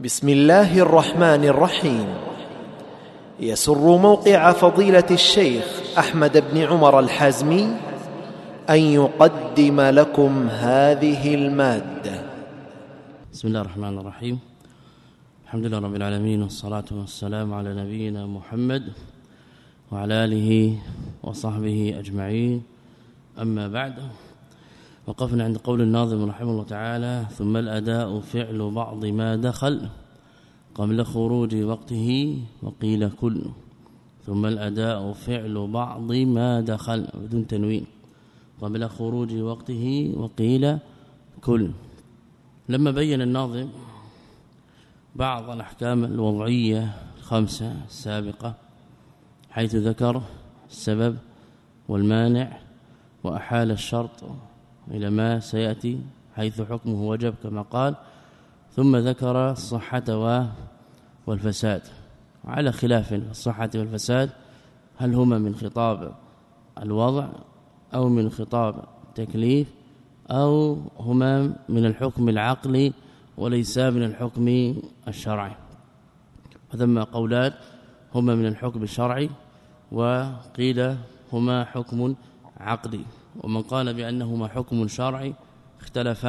بسم الله الرحمن الرحيم. يسر موقع فضيلة الشيخ أحمد بن عمر الحازمي أن يقدم لكم هذه المادة. بسم الله الرحمن الرحيم. الحمد لله رب العالمين والصلاة والسلام على نبينا محمد وعلى آله وصحبه أجمعين. أما بعد وقفنا عند قول الناظم رحمه الله تعالى ثم الأداء فعل بعض ما دخل قبل خروج وقته وقيل كل. ثم الأداء فعل بعض ما دخل. بدون تنوين. قبل خروج وقته وقيل كل. لما بين الناظم بعض الأحكام الوضعية الخمسة السابقة حيث ذكر السبب والمانع وأحال الشرط إلى ما سيأتي حيث حكمه وجب كما قال ثم ذكر الصحة والفساد. على خلاف الصحة والفساد هل هما من خطاب الوضع أو من خطاب التكليف أو هما من الحكم العقلي وليس من الحكم الشرعي؟ وثم قولان هما من الحكم الشرعي وقيل هما حكم عقلي. ومن قال بأنهما حكم شرعي اختلف.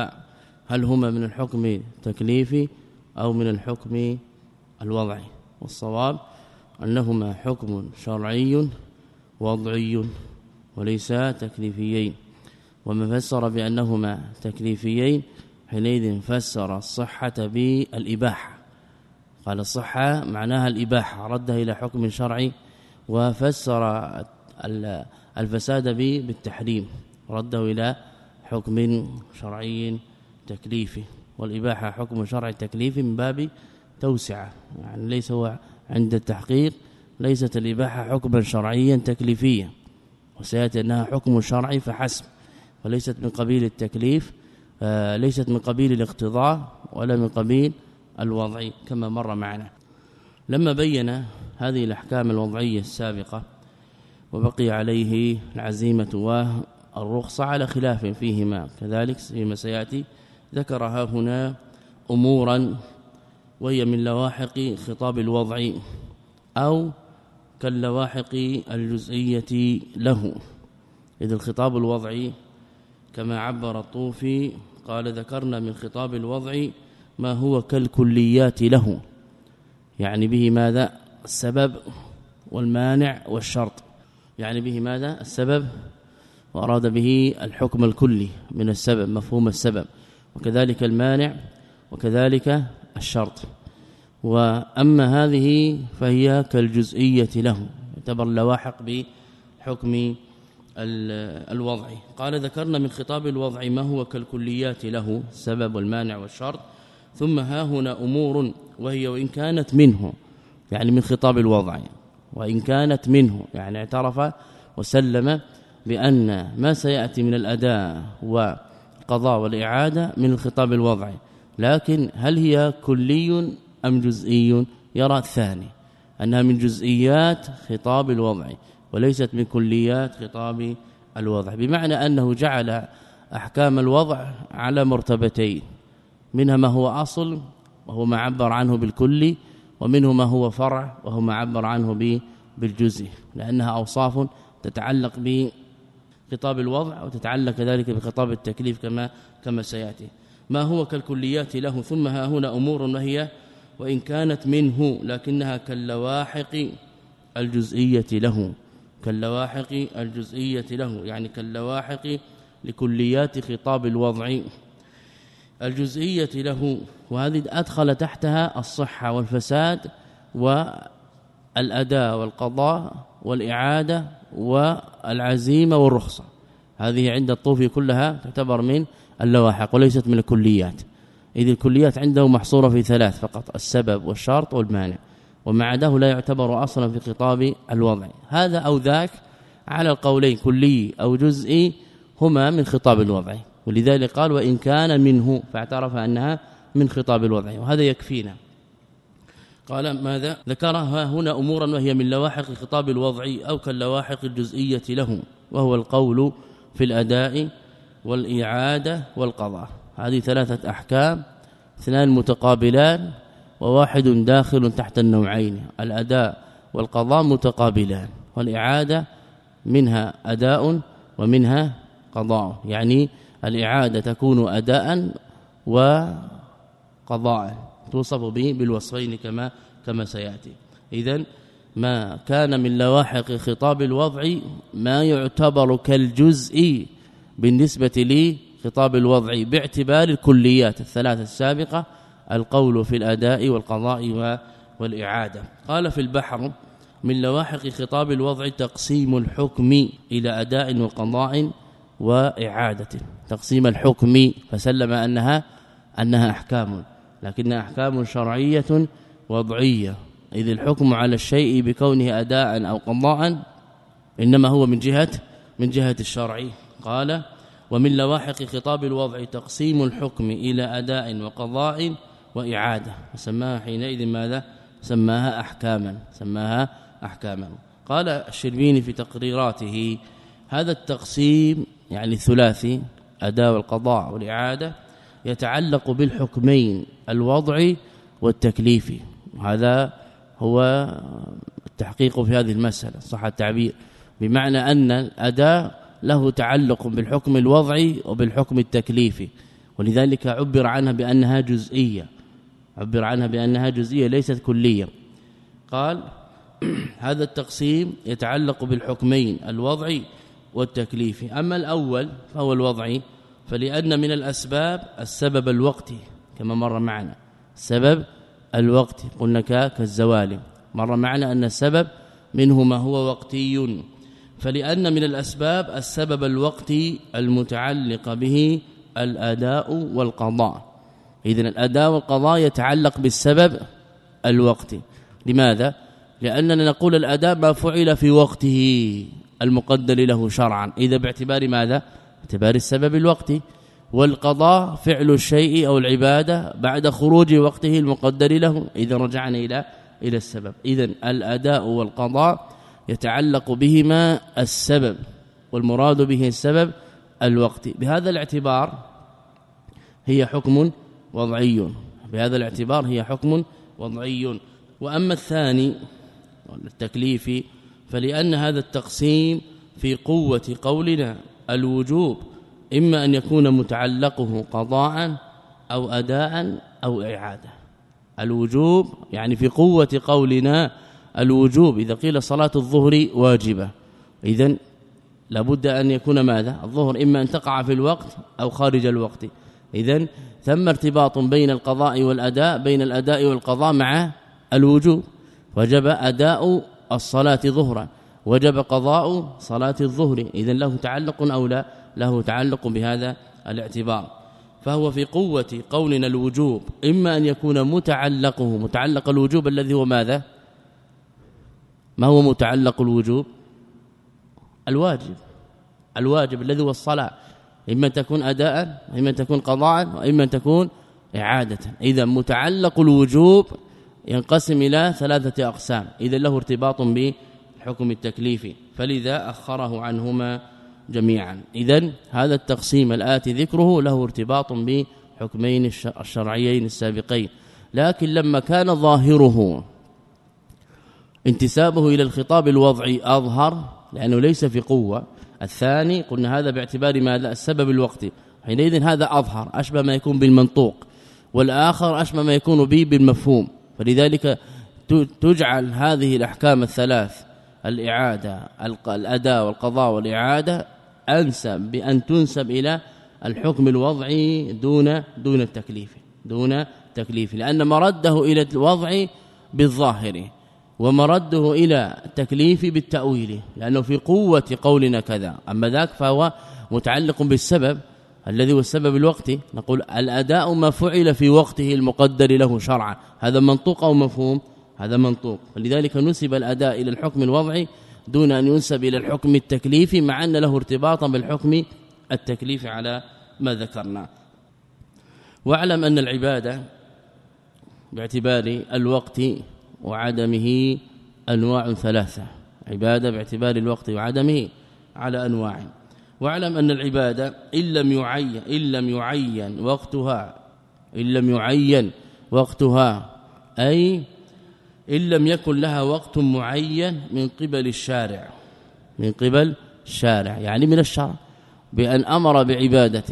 هل هما من الحكم التكليفي أو من الحكم الوضعي؟ والصواب أنهما حكم شرعي وضعي وليس تكليفيين. ومن فسر بأنهما تكليفيين حينئذ فسر الصحة بالإباحة. قال الصحة معناها الإباحة ردها إلى حكم شرعي وفسر الفساد بالتحريم رده إلى حكم شرعي تكليفي والإباحة حكم شرعي تكليفي من باب توسعة. يعني ليس هو عند التحقيق ليست الإباحة حكما شرعيا تكليفيا وسيأتي أنها حكم شرعي فحسب وليست من قبيل التكليف آه، ليست من قبيل الاقتضاء ولا من قبيل الوضع كما مر معنا. لما بين هذه الأحكام الوضعية السابقة وبقي عليه العزيمة والرخصة على خلاف فيهما. كذلك فيما سيأتي ذكرها هنا أمورا وهي من لواحق خطاب الوضع أو كاللواحق الجزئية له. إذ الخطاب الوضعي كما عبر الطوفي قال ذكرنا من خطاب الوضع ما هو كالكليات له. يعني به ماذا؟ السبب والمانع والشرط. يعني به ماذا؟ السبب وأراد به الحكم الكلي من السبب مفهوم السبب وكذلك المانع وكذلك الشرط. وأما هذه فهي كالجزئية له يعتبر لواحق بحكم الوضع. قال ذكرنا من خطاب الوضع ما هو كالكليات له السبب والمانع والشرط. ثم ها هنا أمور وهي وإن كانت منه. يعني من خطاب الوضع. وإن كانت منه يعني اعترف وسلم بأن ما سيأتي من الأداء والقضاء والإعادة من الخطاب الوضعي لكن هل هي كلي أم جزئي؟ يرى الثاني أنها من جزئيات خطاب الوضع وليست من كليات خطاب الوضع. بمعنى أنه جعل أحكام الوضع على مرتبتين منها ما هو أصل وهو ما عبر عنه بالكلي ومنه ما هو فرع وهو ما عبر عنه بالجزء لأنها أوصاف تتعلق بخطاب الوضع وتتعلق كذلك بخطاب التكليف كما كما سيأتي. ما هو كالكليات له ثم ها هنا أمور وهي وإن كانت منه لكنها كاللواحق الجزئية له. كاللواحق الجزئية له يعني كاللواحق لكليات خطاب الوضع. الجزئية له وهذه أدخل تحتها الصحة والفساد والأداء والقضاء والإعادة والعزيمة والرخصة. هذه عند الطوفي كلها تعتبر من اللواحق وليست من الكليات. إذ الكليات عنده محصورة في ثلاث فقط السبب والشرط والمانع. وما عداه لا يعتبر أصلا في خطاب الوضع. هذا أو ذاك على القولين كلي أو جزئي هما من خطاب الوضع. ولذلك قال وإن كان منه فاعترف أنها من خطاب الوضع وهذا يكفينا. قال ماذا؟ ذكرها هنا أمورا وهي من لواحق الخطاب الوضعي أو كاللواحق الجزئية له وهو القول في الأداء والإعادة والقضاء. هذه ثلاثة أحكام اثنان متقابلان وواحد داخل تحت النوعين الأداء والقضاء متقابلان والإعادة منها أداء ومنها قضاء يعني الإعادة تكون أداء وقضاء توصف به بالوصفين كما كما سيأتي. اذا ما كان من لواحق خطاب الوضع ما يعتبر كالجزء بالنسبة لخطاب الوضع باعتبار الكليات الثلاثة السابقة القول في الأداء والقضاء والإعادة. قال في البحر من لواحق خطاب الوضع تقسيم الحكم إلى أداء وقضاء وإعادة. تقسيم الحكم فسلم أنها أنها أحكام لكنها أحكام شرعية وضعية. إذ الحكم على الشيء بكونه أداء أو قضاء إنما هو من جهة من جهة الشرع. قال ومن لواحق خطاب الوضع تقسيم الحكم إلى أداء وقضاء وإعادة. وسماها حينئذ ماذا؟ سماها أحكاما سماها احكاما. قال الشربيني في تقريراته هذا التقسيم يعني الثلاثي أداء والقضاء والإعادة يتعلق بالحكمين الوضعي والتكليفي هذا هو التحقيق في هذه المسألة. صح التعبير بمعنى أن الأداء له تعلق بالحكم الوضعي وبالحكم التكليفي ولذلك عبر عنها بأنها جزئية. عبر عنها بأنها جزئية ليست كلية. قال هذا التقسيم يتعلق بالحكمين الوضعي والتكليفي أما الأول فهو الوضعي فلأن من الأسباب السبب الوقتي كما مر معنا. سبب الوقت قلنا كالزوال مر معنا أن السبب منه ما هو وقتي. فلأن من الأسباب السبب الوقتي المتعلق به الأداء والقضاء. إذن الأداء والقضاء يتعلق بالسبب الوقتي. لماذا؟ لأننا نقول الأداء ما فعل في وقته المقدر له شرعا. إذا باعتبار ماذا؟ باعتبار السبب الوقتي والقضاء فعل الشيء أو العبادة بعد خروج وقته المقدر له إذا رجعنا إلى إلى السبب. اذا الأداء والقضاء يتعلق بهما السبب والمراد به السبب الوقت بهذا الاعتبار هي حكم وضعي. بهذا الاعتبار هي حكم وضعي. وأما الثاني التكليف فلأن هذا التقسيم في قوة قولنا. الوجوب إما أن يكون متعلقه قضاء أو أداء أو إعادة. الوجوب يعني في قوة قولنا الوجوب إذا قيل صلاة الظهر واجبة. إذن لابد أن يكون ماذا؟ الظهر إما أن تقع في الوقت أو خارج الوقت. إذن ثم ارتباط بين القضاء والأداء بين الأداء والقضاء مع الوجوب. وجب أداء الصلاة ظهرا. وجب قضاء صلاة الظهر. اذا له تعلق أو لا؟ له تعلق بهذا الاعتبار. فهو في قوة قولنا الوجوب إما أن يكون متعلقه. متعلق الوجوب الذي هو ماذا؟ ما هو متعلق الوجوب؟ الواجب. الواجب الذي هو الصلاة. إما تكون أداء إما تكون قضاء وإما تكون إعادة. إذا متعلق الوجوب ينقسم إلى ثلاثة أقسام. إذا له ارتباط بحكم التكليف فلذا أخره عنهما جميعا. إذا هذا التقسيم الآتي ذكره له ارتباط بحكمين الشرعيين السابقين. لكن لما كان ظاهره انتسابه إلى الخطاب الوضعي أظهر لأنه ليس في قوة. الثاني قلنا هذا باعتبار ماذا السبب الوقتي حينئذ هذا أظهر أشبه ما يكون بالمنطوق. والآخر أشبه ما يكون به بالمفهوم. فلذلك تجعل هذه الأحكام الثلاث الإعادة الأداء والقضاء والإعادة أنسب بأن تنسب إلى الحكم الوضعي دون دون التكليف دون تكليف لأن مرده إلى الوضع بالظاهر ومرده إلى التكليف بالتأويل لأنه في قوة قولنا كذا أما ذاك فهو متعلق بالسبب الذي هو السبب الوقتي نقول الأداء ما فعل في وقته المقدر له شرعا هذا منطوق أو مفهوم؟ هذا منطوق. ولذلك نسب الأداء إلى الحكم الوضعي دون أن ينسب إلى الحكم التكليفي مع أن له ارتباطا بالحكم التكليفي على ما ذكرنا. واعلم أن العبادة باعتبار الوقت وعدمه أنواع ثلاثة. عبادة باعتبار الوقت وعدمه على أنواع. واعلم أن العبادة إن لم يعين إن لم يعين وقتها إن لم يعين وقتها أي إن لم يكن لها وقت معين من قبل الشارع. من قبل الشارع يعني من الشرع. بأن أمر بعبادة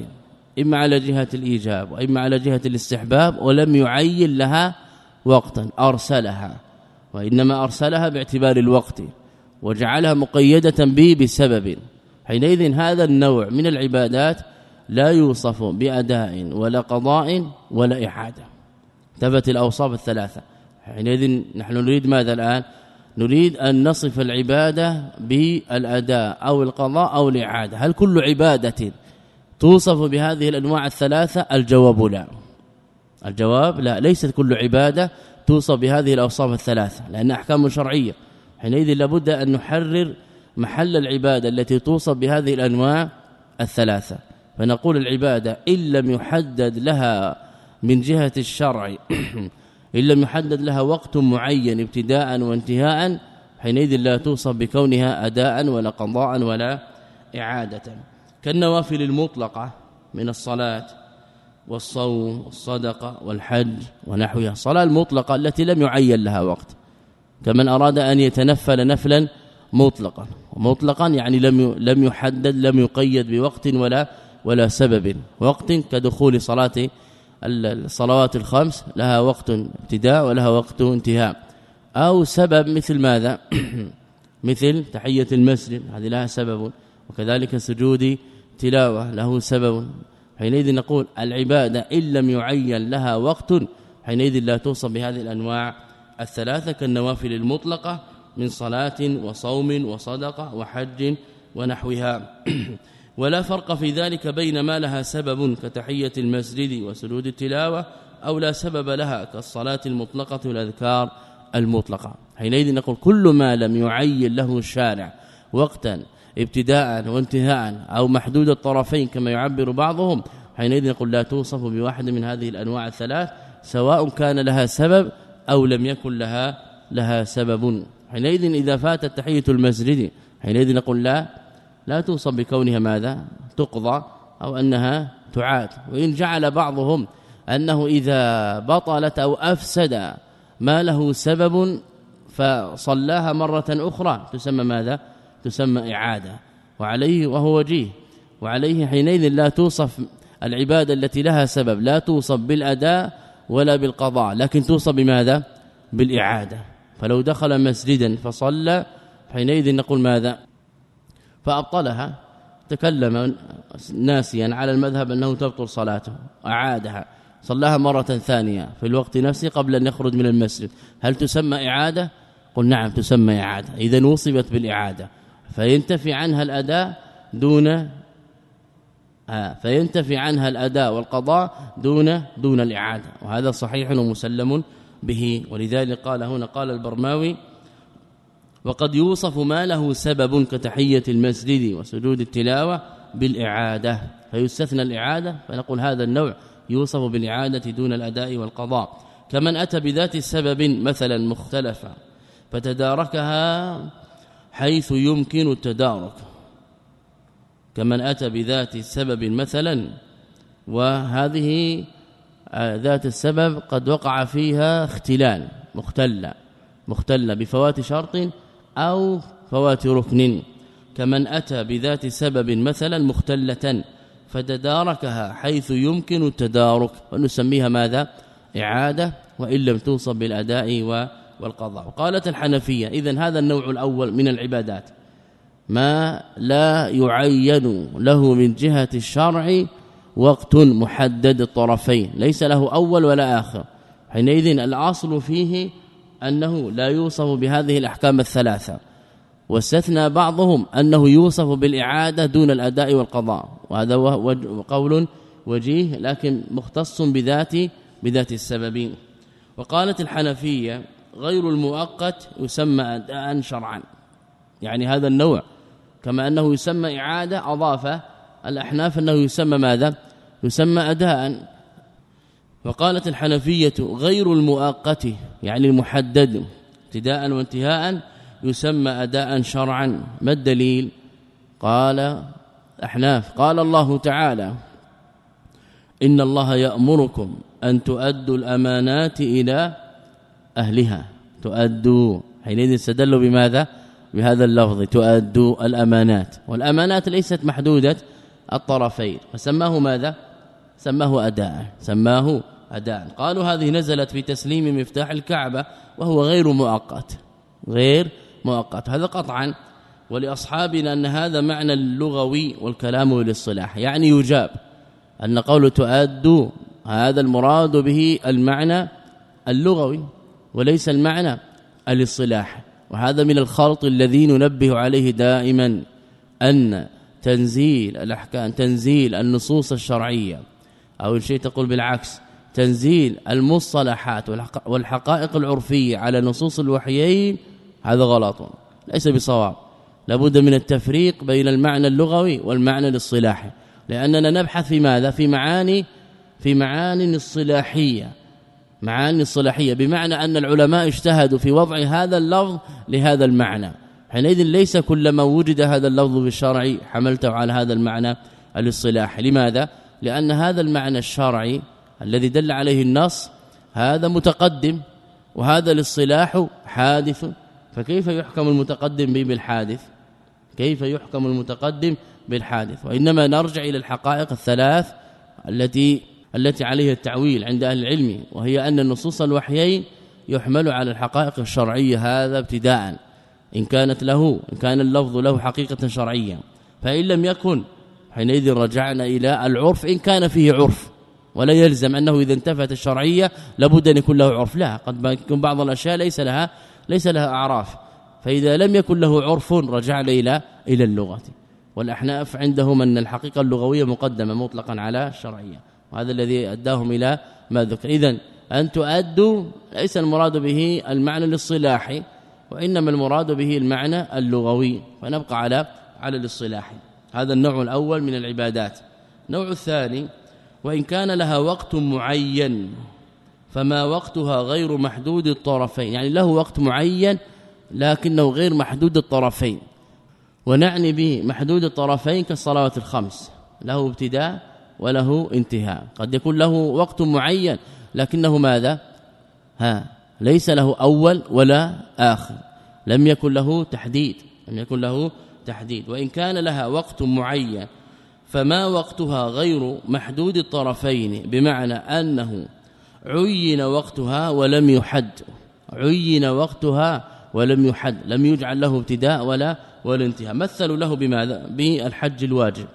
إما على جهة الإيجاب وإما على جهة الاستحباب ولم يعين لها وقتا أرسلها. وإنما أرسلها باعتبار الوقت وجعلها مقيدة به بسبب. حينئذ هذا النوع من العبادات لا يوصف بأداء ولا قضاء ولا إعادة. ثبت الأوصاف الثلاثة. حينئذ نحن نريد ماذا الآن؟ نريد أن نصف العبادة بالأداء أو القضاء أو الإعادة. هل كل عبادة توصف بهذه الأنواع الثلاثة؟ الجواب لا. الجواب لا ليست كل عبادة توصف بهذه الأوصاف الثلاثة لأن أحكام شرعية. حينئذ لابد أن نحرر محل العبادة التي توصف بهذه الأنواع الثلاثة. فنقول العبادة إن لم يحدد لها من جهة الشرع إن لم يحدد لها وقت معين ابتداء وانتهاء حينئذ لا توصف بكونها اداء ولا قضاء ولا إعادة. كالنوافل المطلقة من الصلاة والصوم والصدقة والحج ونحوها. الصلاة المطلقة التي لم يعين لها وقت. كمن أراد أن يتنفل نفلا مطلقا. مطلقا يعني لم لم يحدد لم يقيد بوقت ولا ولا سبب. وقت كدخول صلاة الصلوات الخمس لها وقت ابتداء ولها وقت انتهاء. أو سبب مثل ماذا؟ مثل تحية المسجد هذه لها سبب وكذلك سجود تلاوة له سبب. حينئذ نقول العبادة إن لم يعين لها وقت حينئذ لا توصف بهذه الأنواع الثلاثة كالنوافل المطلقة من صلاة وصوم وصدقة وحج ونحوها. ولا فرق في ذلك بين ما لها سبب كتحية المسجد وسجود التلاوة أو لا سبب لها كالصلاة المطلقة والأذكار المطلقة. حينئذ نقول كل ما لم يعين له الشارع وقتا ابتداء وانتهاء أو محدود الطرفين كما يعبر بعضهم حينئذ نقول لا توصف بواحد من هذه الأنواع الثلاث سواء كان لها سبب أو لم يكن لها لها سبب. حينئذ إذا فاتت تحية المسجد حينئذ نقول لا لا توصف بكونها ماذا؟ تقضى أو أنها تعاد. وإن جعل بعضهم أنه إذا بطلت أو أفسد ما له سبب فصلاها مرة أخرى تسمى ماذا؟ تسمى إعادة. وعليه وهو وجيه. وعليه حينئذ لا توصف العبادة التي لها سبب لا توصف بالأداء ولا بالقضاء لكن توصف بماذا؟ بالإعادة. فلو دخل مسجدا فصلى حينئذ نقول ماذا؟ فأبطلها. تكلم ناسيا على المذهب أنه تبطل صلاته أعادها. صلاها مرة ثانية في الوقت نفسه قبل أن يخرج من المسجد. هل تسمى إعادة؟ قل نعم تسمى إعادة. إذا وصفت بالإعادة. فينتفي عنها الأداء دون آه فينتفي عنها الأداء والقضاء دون دون الإعادة. وهذا صحيح ومسلم به. ولذلك قال هنا قال البرماوي وقد يوصف ما له سبب كتحية المسجد وسجود التلاوة بالإعادة. فيستثنى الإعادة؟ فنقول هذا النوع يوصف بالإعادة دون الأداء والقضاء. كمن أتى بذات السبب مثلا مختلفة فتداركها حيث يمكن التدارك. كمن أتى بذات سبب مثلا وهذه ذات السبب قد وقع فيها اختلال مختلة مختلة بفوات شرط أو فوات ركن كمن أتى بذات سبب مثلا مختلة فتداركها حيث يمكن التدارك ونسميها ماذا؟ إعادة وإن لم توصب بالأداء والقضاء. قالت الحنفية اذا هذا النوع الأول من العبادات. ما لا يعين له من جهة الشرع وقت محدد الطرفين ليس له أول ولا آخر. حينئذ الأصل فيه أنه لا يوصف بهذه الأحكام الثلاثة. واستثنى بعضهم أنه يوصف بالإعادة دون الأداء والقضاء. وهذا قول وجيه لكن مختص بذات بذات السبب. وقالت الحنفية غير المؤقت يسمى اداء شرعا. يعني هذا النوع كما أنه يسمى إعادة اضاف الأحناف أنه يسمى ماذا؟ يسمى اداء. وقالت الحنفية غير المؤقت يعني المحدد ابتداء وانتهاء يسمى اداء شرعا. ما الدليل؟ قال احناف قال الله تعالى إن الله يأمركم أن تؤدوا الأمانات إلى أهلها. تؤدوا حينئذ استدلوا بماذا؟ بهذا اللفظ تؤدوا الأمانات. والأمانات ليست محدودة الطرفين. فسماه ماذا؟ سماه أداء سماه أداء. قالوا هذه نزلت في تسليم مفتاح الكعبة وهو غير مؤقت غير مؤقت. هذا قطعا. ولأصحابنا أن هذا معنى اللغوي والكلام للصلاح. يعني يجاب أن قول تؤد هذا المراد به المعنى اللغوي وليس المعنى الاصطلاح وهذا من الخلط الذي ننبه عليه دائما أن تنزيل الأحكام تنزيل النصوص الشرعية ان شئت تقول بالعكس تنزيل المصطلحات والحقائق العرفية على نصوص الوحيين هذا غلط. ليس بصواب. لابد من التفريق بين المعنى اللغوي والمعنى الاصطلاحي. لأننا نبحث في ماذا؟ في معاني في معاني اصطلاحية. معاني الصلاحيه بمعنى أن العلماء اجتهدوا في وضع هذا اللفظ لهذا المعنى. حينئذ ليس كلما وجد هذا اللفظ بالشرع حملته على هذا المعنى الاصطلاحي. لماذا؟ لأن هذا المعنى الشرعي الذي دل عليه النص هذا متقدم وهذا الاصطلاح حادث. فكيف يحكم المتقدم به بالحادث؟ كيف يحكم المتقدم بالحادث؟ وإنما نرجع إلى الحقائق الثلاث التي التي عليها التعويل عند أهل العلم وهي أن النصوص الوحيين يحمل على الحقائق الشرعية هذا ابتداء. إن كانت له إن كان اللفظ له حقيقة شرعية. فإن لم يكن حينئذ رجعنا إلى العرف إن كان فيه عرف. ولا يلزم أنه إذا انتفت الشرعية لابد أن يكون له عرف. لا قد يكون بعض الأشياء ليس لها ليس لها أعراف. فإذا لم يكن له عرف رجعنا إلى إلى اللغة. والأحناف عندهم أن الحقيقة اللغوية مقدمة مطلقا على الشرعية. وهذا الذي أداهم إلى ما ذكر. إذن أن تؤدوا ليس المراد به المعنى الاصطلاحي وإنما المراد به المعنى اللغوي. فنبقى على على الاصطلاح. هذا النوع الأول من العبادات. النوع الثاني وإن كان لها وقت معين فما وقتها غير محدود الطرفين. يعني له وقت معين لكنه غير محدود الطرفين. ونعني به محدود الطرفين كالصلوات الخمس. له ابتداء وله انتهاء. قد يكون له وقت معين لكنه ماذا؟ ها ليس له أول ولا آخر. لم يكن له تحديد. لم يكن له تحديد. وإن كان لها وقت معين فما وقتها غير محدود الطرفين بمعنى أنه عين وقتها ولم يحد. عين وقتها ولم يحد لم يجعل له ابتداء ولا ولا انتهاء مثلوا له بماذا؟ بالحج الواجب.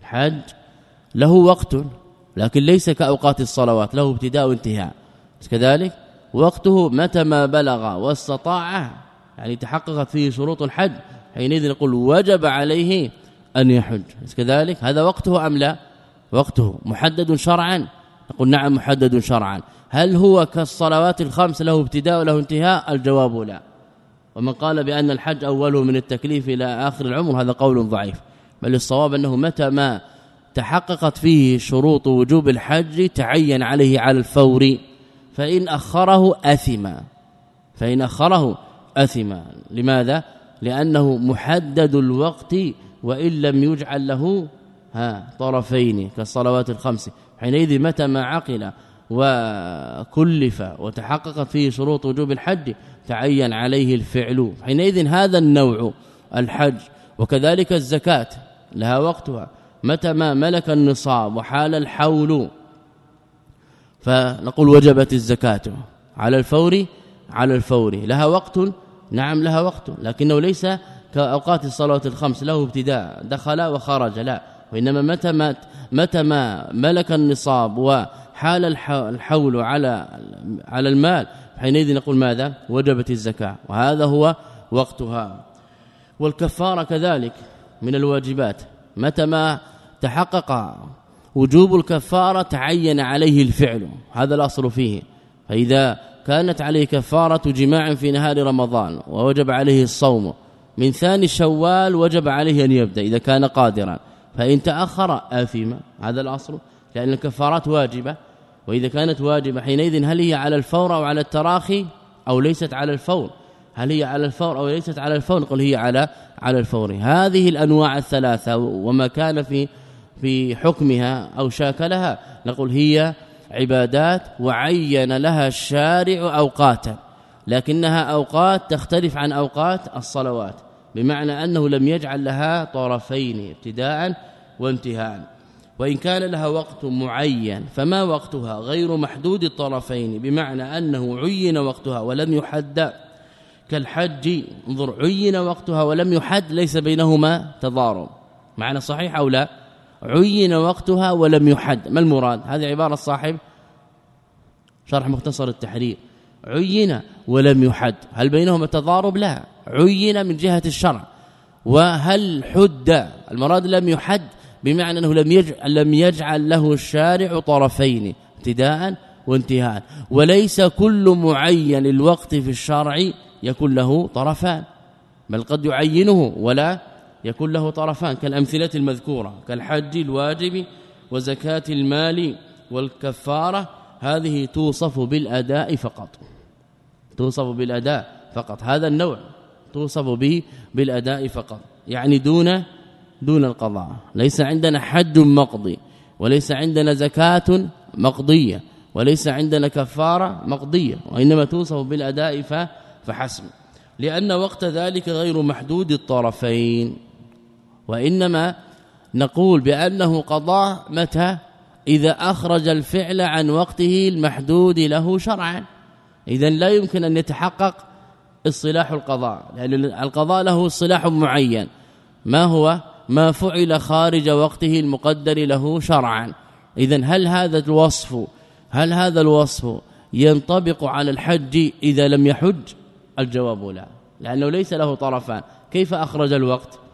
الحج له وقت لكن ليس كأوقات الصلوات له ابتداء وانتهاء. كذلك وقته متى ما بلغ واستطاع يعني تحققت فيه شروط الحج حينئذ نقول وجب عليه أن يحج. كذلك؟ هذا وقته أم لا؟ وقته. محدد شرعا. نقول نعم محدد شرعا. هل هو كالصلوات الخمس له ابتداء وله انتهاء؟ الجواب لا. ومن قال بأن الحج أوله من التكليف إلى آخر العمر هذا قول ضعيف. بل الصواب أنه متى ما تحققت فيه شروط وجوب الحج تعين عليه على الفور. فإن أخره أثم. فإن أخره أثم. لماذا؟ لأنه محدد الوقت وإن لم يجعل له ها طرفين كالصلوات الخمس. حينئذ متى ما عقل وكلف وتحققت فيه شروط وجوب الحج تعين عليه الفعل. حينئذ هذا النوع الحج. وكذلك الزكاة لها وقتها. متى ما ملك النصاب وحال الحول فنقول وجبت الزكاة على الفور على الفور. لها وقت نعم لها وقت لكنه ليس كأوقات الصلاه الخمس له ابتداء دخل وخرج لا. وإنما متى ما متى ما ملك النصاب وحال الحول على على المال حينئذ نقول ماذا؟ وجبت الزكاة وهذا هو وقتها. والكفارة كذلك من الواجبات. متى ما تحقق وجوب الكفارة تعين عليه الفعل هذا الأصل فيه. فإذا كانت عليه كفارة جماع في نهار رمضان ووجب عليه الصوم. من ثاني شوال وجب عليه أن يبدأ إذا كان قادرا. فإن تأخر آثم. هذا الأصل. لأن الكفارات واجبة. وإذا كانت واجبة حينئذ هل هي على الفور أو على التراخي؟ أو ليست على الفور. هل هي على الفور أو ليست على الفور؟ نقول هي على على الفور. هذه الأنواع الثلاثة وما كان في في حكمها أو شاكلها. نقول هي عبادات وعين لها الشارع أوقاتا لكنها أوقات تختلف عن أوقات الصلوات بمعنى أنه لم يجعل لها طرفين ابتداء وانتهاء. وإن كان لها وقت معين فما وقتها؟ غير محدود الطرفين بمعنى أنه عين وقتها ولم يحد. كالحج انظر عين وقتها ولم يحد ليس بينهما تضارب. معنى صحيح أو لا؟ عين وقتها ولم يحد. ما المراد؟ هذه عبارة صاحب شرح مختصر التحرير. عين ولم يحد. هل بينهما تضارب؟ لا. عين من جهة الشرع. وهل حد؟ المراد لم يحد بمعنى أنه لم يجعل لم يجعل له الشارع طرفين ابتداء وانتهاء. وليس كل معين الوقت في الشرع يكون له طرفان. بل قد يعينه ولا يكون له طرفان كالأمثلة المذكورة كالحج الواجب وزكاة المال والكفارة هذه توصف بالأداء فقط. توصف بالأداء فقط هذا النوع توصف به بالأداء فقط يعني دون دون القضاء. ليس عندنا حج مقضي وليس عندنا زكاة مقضية وليس عندنا كفارة مقضية وإنما توصف بالأداء فحسب. لأن وقت ذلك غير محدود الطرفين. وإنما نقول بأنه قضاء متى؟ إذا أخرج الفعل عن وقته المحدود له شرعا. اذا لا يمكن أن يتحقق اصطلاح القضاء لأن القضاء له اصطلاح معين. ما هو؟ ما فعل خارج وقته المقدر له شرعا. اذا هل هذا الوصف هل هذا الوصف ينطبق على الحج إذا لم يحج؟ الجواب لا لأنه ليس له طرفان. كيف أخرج الوقت؟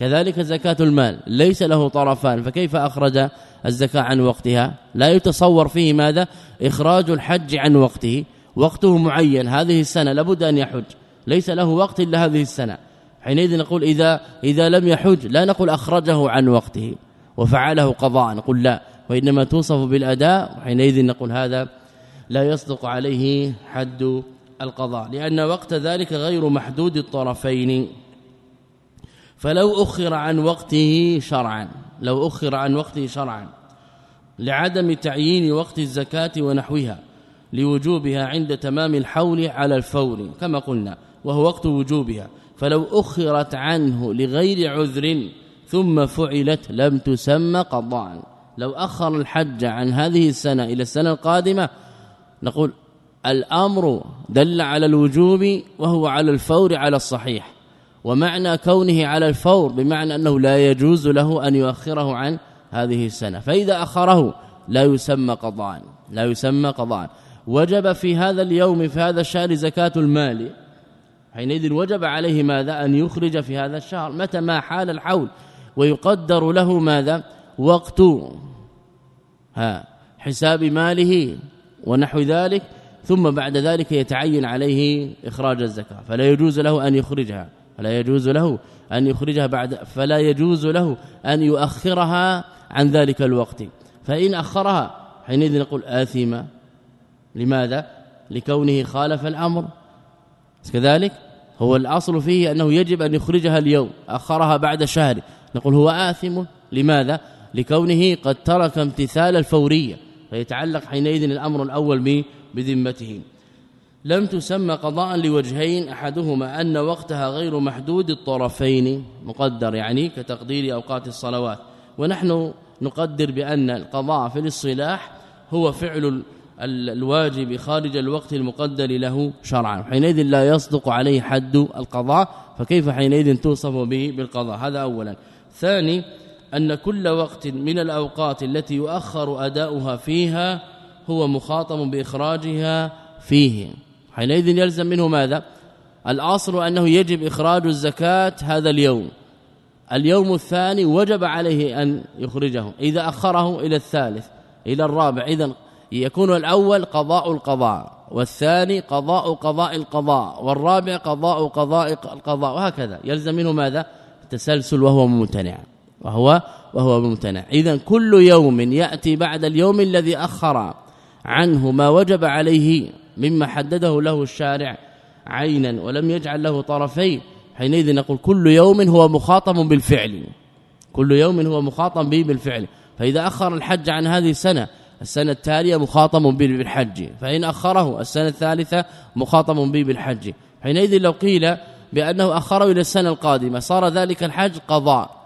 كذلك زكاة المال ليس له طرفان فكيف أخرج الزكاة عن وقتها؟ لا يتصور فيه ماذا؟ إخراج الحج عن وقته وقته معين هذه السنة لابد أن يحج ليس له وقت إلا هذه السنة. حينئذ نقول إذا إذا لم يحج لا نقول أخرجه عن وقته وفعله قضاء نقول لا وإنما توصف بالأداء حينئذ نقول هذا لا يصدق عليه حد القضاء لأن وقت ذلك غير محدود الطرفين. فلو أخر عن وقته شرعا لو أخر عن وقته شرعا لعدم تعيين وقت الزكاة ونحوها لوجوبها عند تمام الحول على الفور كما قلنا وهو وقت وجوبها. فلو أخرت عنه لغير عذر ثم فعلت لم تسمى قضاء. لو أخر الحج عن هذه السنة إلى السنة القادمة نقول الأمر دل على الوجوب وهو على الفور على الصحيح. ومعنى كونه على الفور بمعنى أنه لا يجوز له أن يؤخره عن هذه السنة. فإذا أخره لا يسمى قضاء لا يسمى قضاء. وجب في هذا اليوم في هذا الشهر زكاة المال. حينئذ وجب عليه ماذا؟ أن يخرج في هذا الشهر. متى؟ ما حال الحول. ويقدر له ماذا؟ وقت. ها حساب ماله ونحو ذلك. ثم بعد ذلك يتعين عليه إخراج الزكاة. فلا يجوز له أن يخرجها. فلا يجوز له أن يخرجها بعد فلا يجوز له أن يؤخرها عن ذلك الوقت. فإن أخرها حينئذ نقول آثم لماذا؟ لكونه خالف الأمر. كذلك هو الأصل فيه أنه يجب أن يخرجها اليوم أخرها بعد شهر. نقول هو آثم. لماذا؟ لكونه قد ترك امتثال الفورية فيتعلق حينئذ الأمر الأول بذمته. لم تسمى قضاء لوجهين أحدهما أن وقتها غير محدود الطرفين مقدر يعني كتقدير أوقات الصلوات. ونحن نقدر بأن القضاء في الاصطلاح هو فعل الواجب خارج الوقت المقدر له شرعا. حينئذ لا يصدق عليه حد القضاء فكيف حينئذ توصف به بالقضاء؟ هذا اولا. ثاني أن كل وقت من الأوقات التي يؤخر أداؤها فيها هو مخاطب بإخراجها فيه. حينئذ يلزم منه ماذا؟ الاصل أنه يجب إخراج الزكاة هذا اليوم. اليوم الثاني وجب عليه أن يخرجه إذا أخره إلى الثالث إلى الرابع. إذا يكون الأول قضاء القضاء والثاني قضاء قضاء القضاء والرابع قضاء قضاء القضاء وهكذا. يلزم منه ماذا؟ التسلسل وهو ممتنع وهو وهو ممتنع. إذا كل يوم يأتي بعد اليوم الذي أخر عنه ما وجب عليه مما حدده له الشارع عينا ولم يجعل له طرفين. حينئذ نقول كل يوم هو مخاطب بالفعل. كل يوم هو مخاطب به بالفعل. فإذا أخر الحج عن هذه السنة السنة التالية مخاطب به بالحج. فإن أخره السنة الثالثة مخاطب به بالحج. حينئذ لو قيل بأنه أخره إلى السنة القادمة صار ذلك الحج قضاء.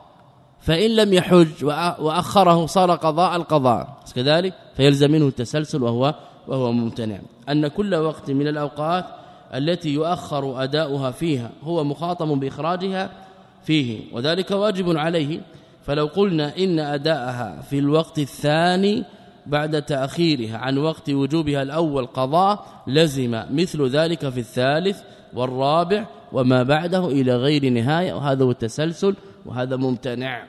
فإن لم يحج وأخره صار قضاء القضاء. كذلك فيلزم منه التسلسل وهو وهو ممتنع. أن كل وقت من الأوقات التي يؤخر أداؤها فيها هو مخاطب بإخراجها فيه وذلك واجب عليه. فلو قلنا إن أداءها في الوقت الثاني بعد تأخيرها عن وقت وجوبها الأول قضاء لزم مثل ذلك في الثالث والرابع وما بعده إلى غير نهاية وهذا هو التسلسل وهذا ممتنع.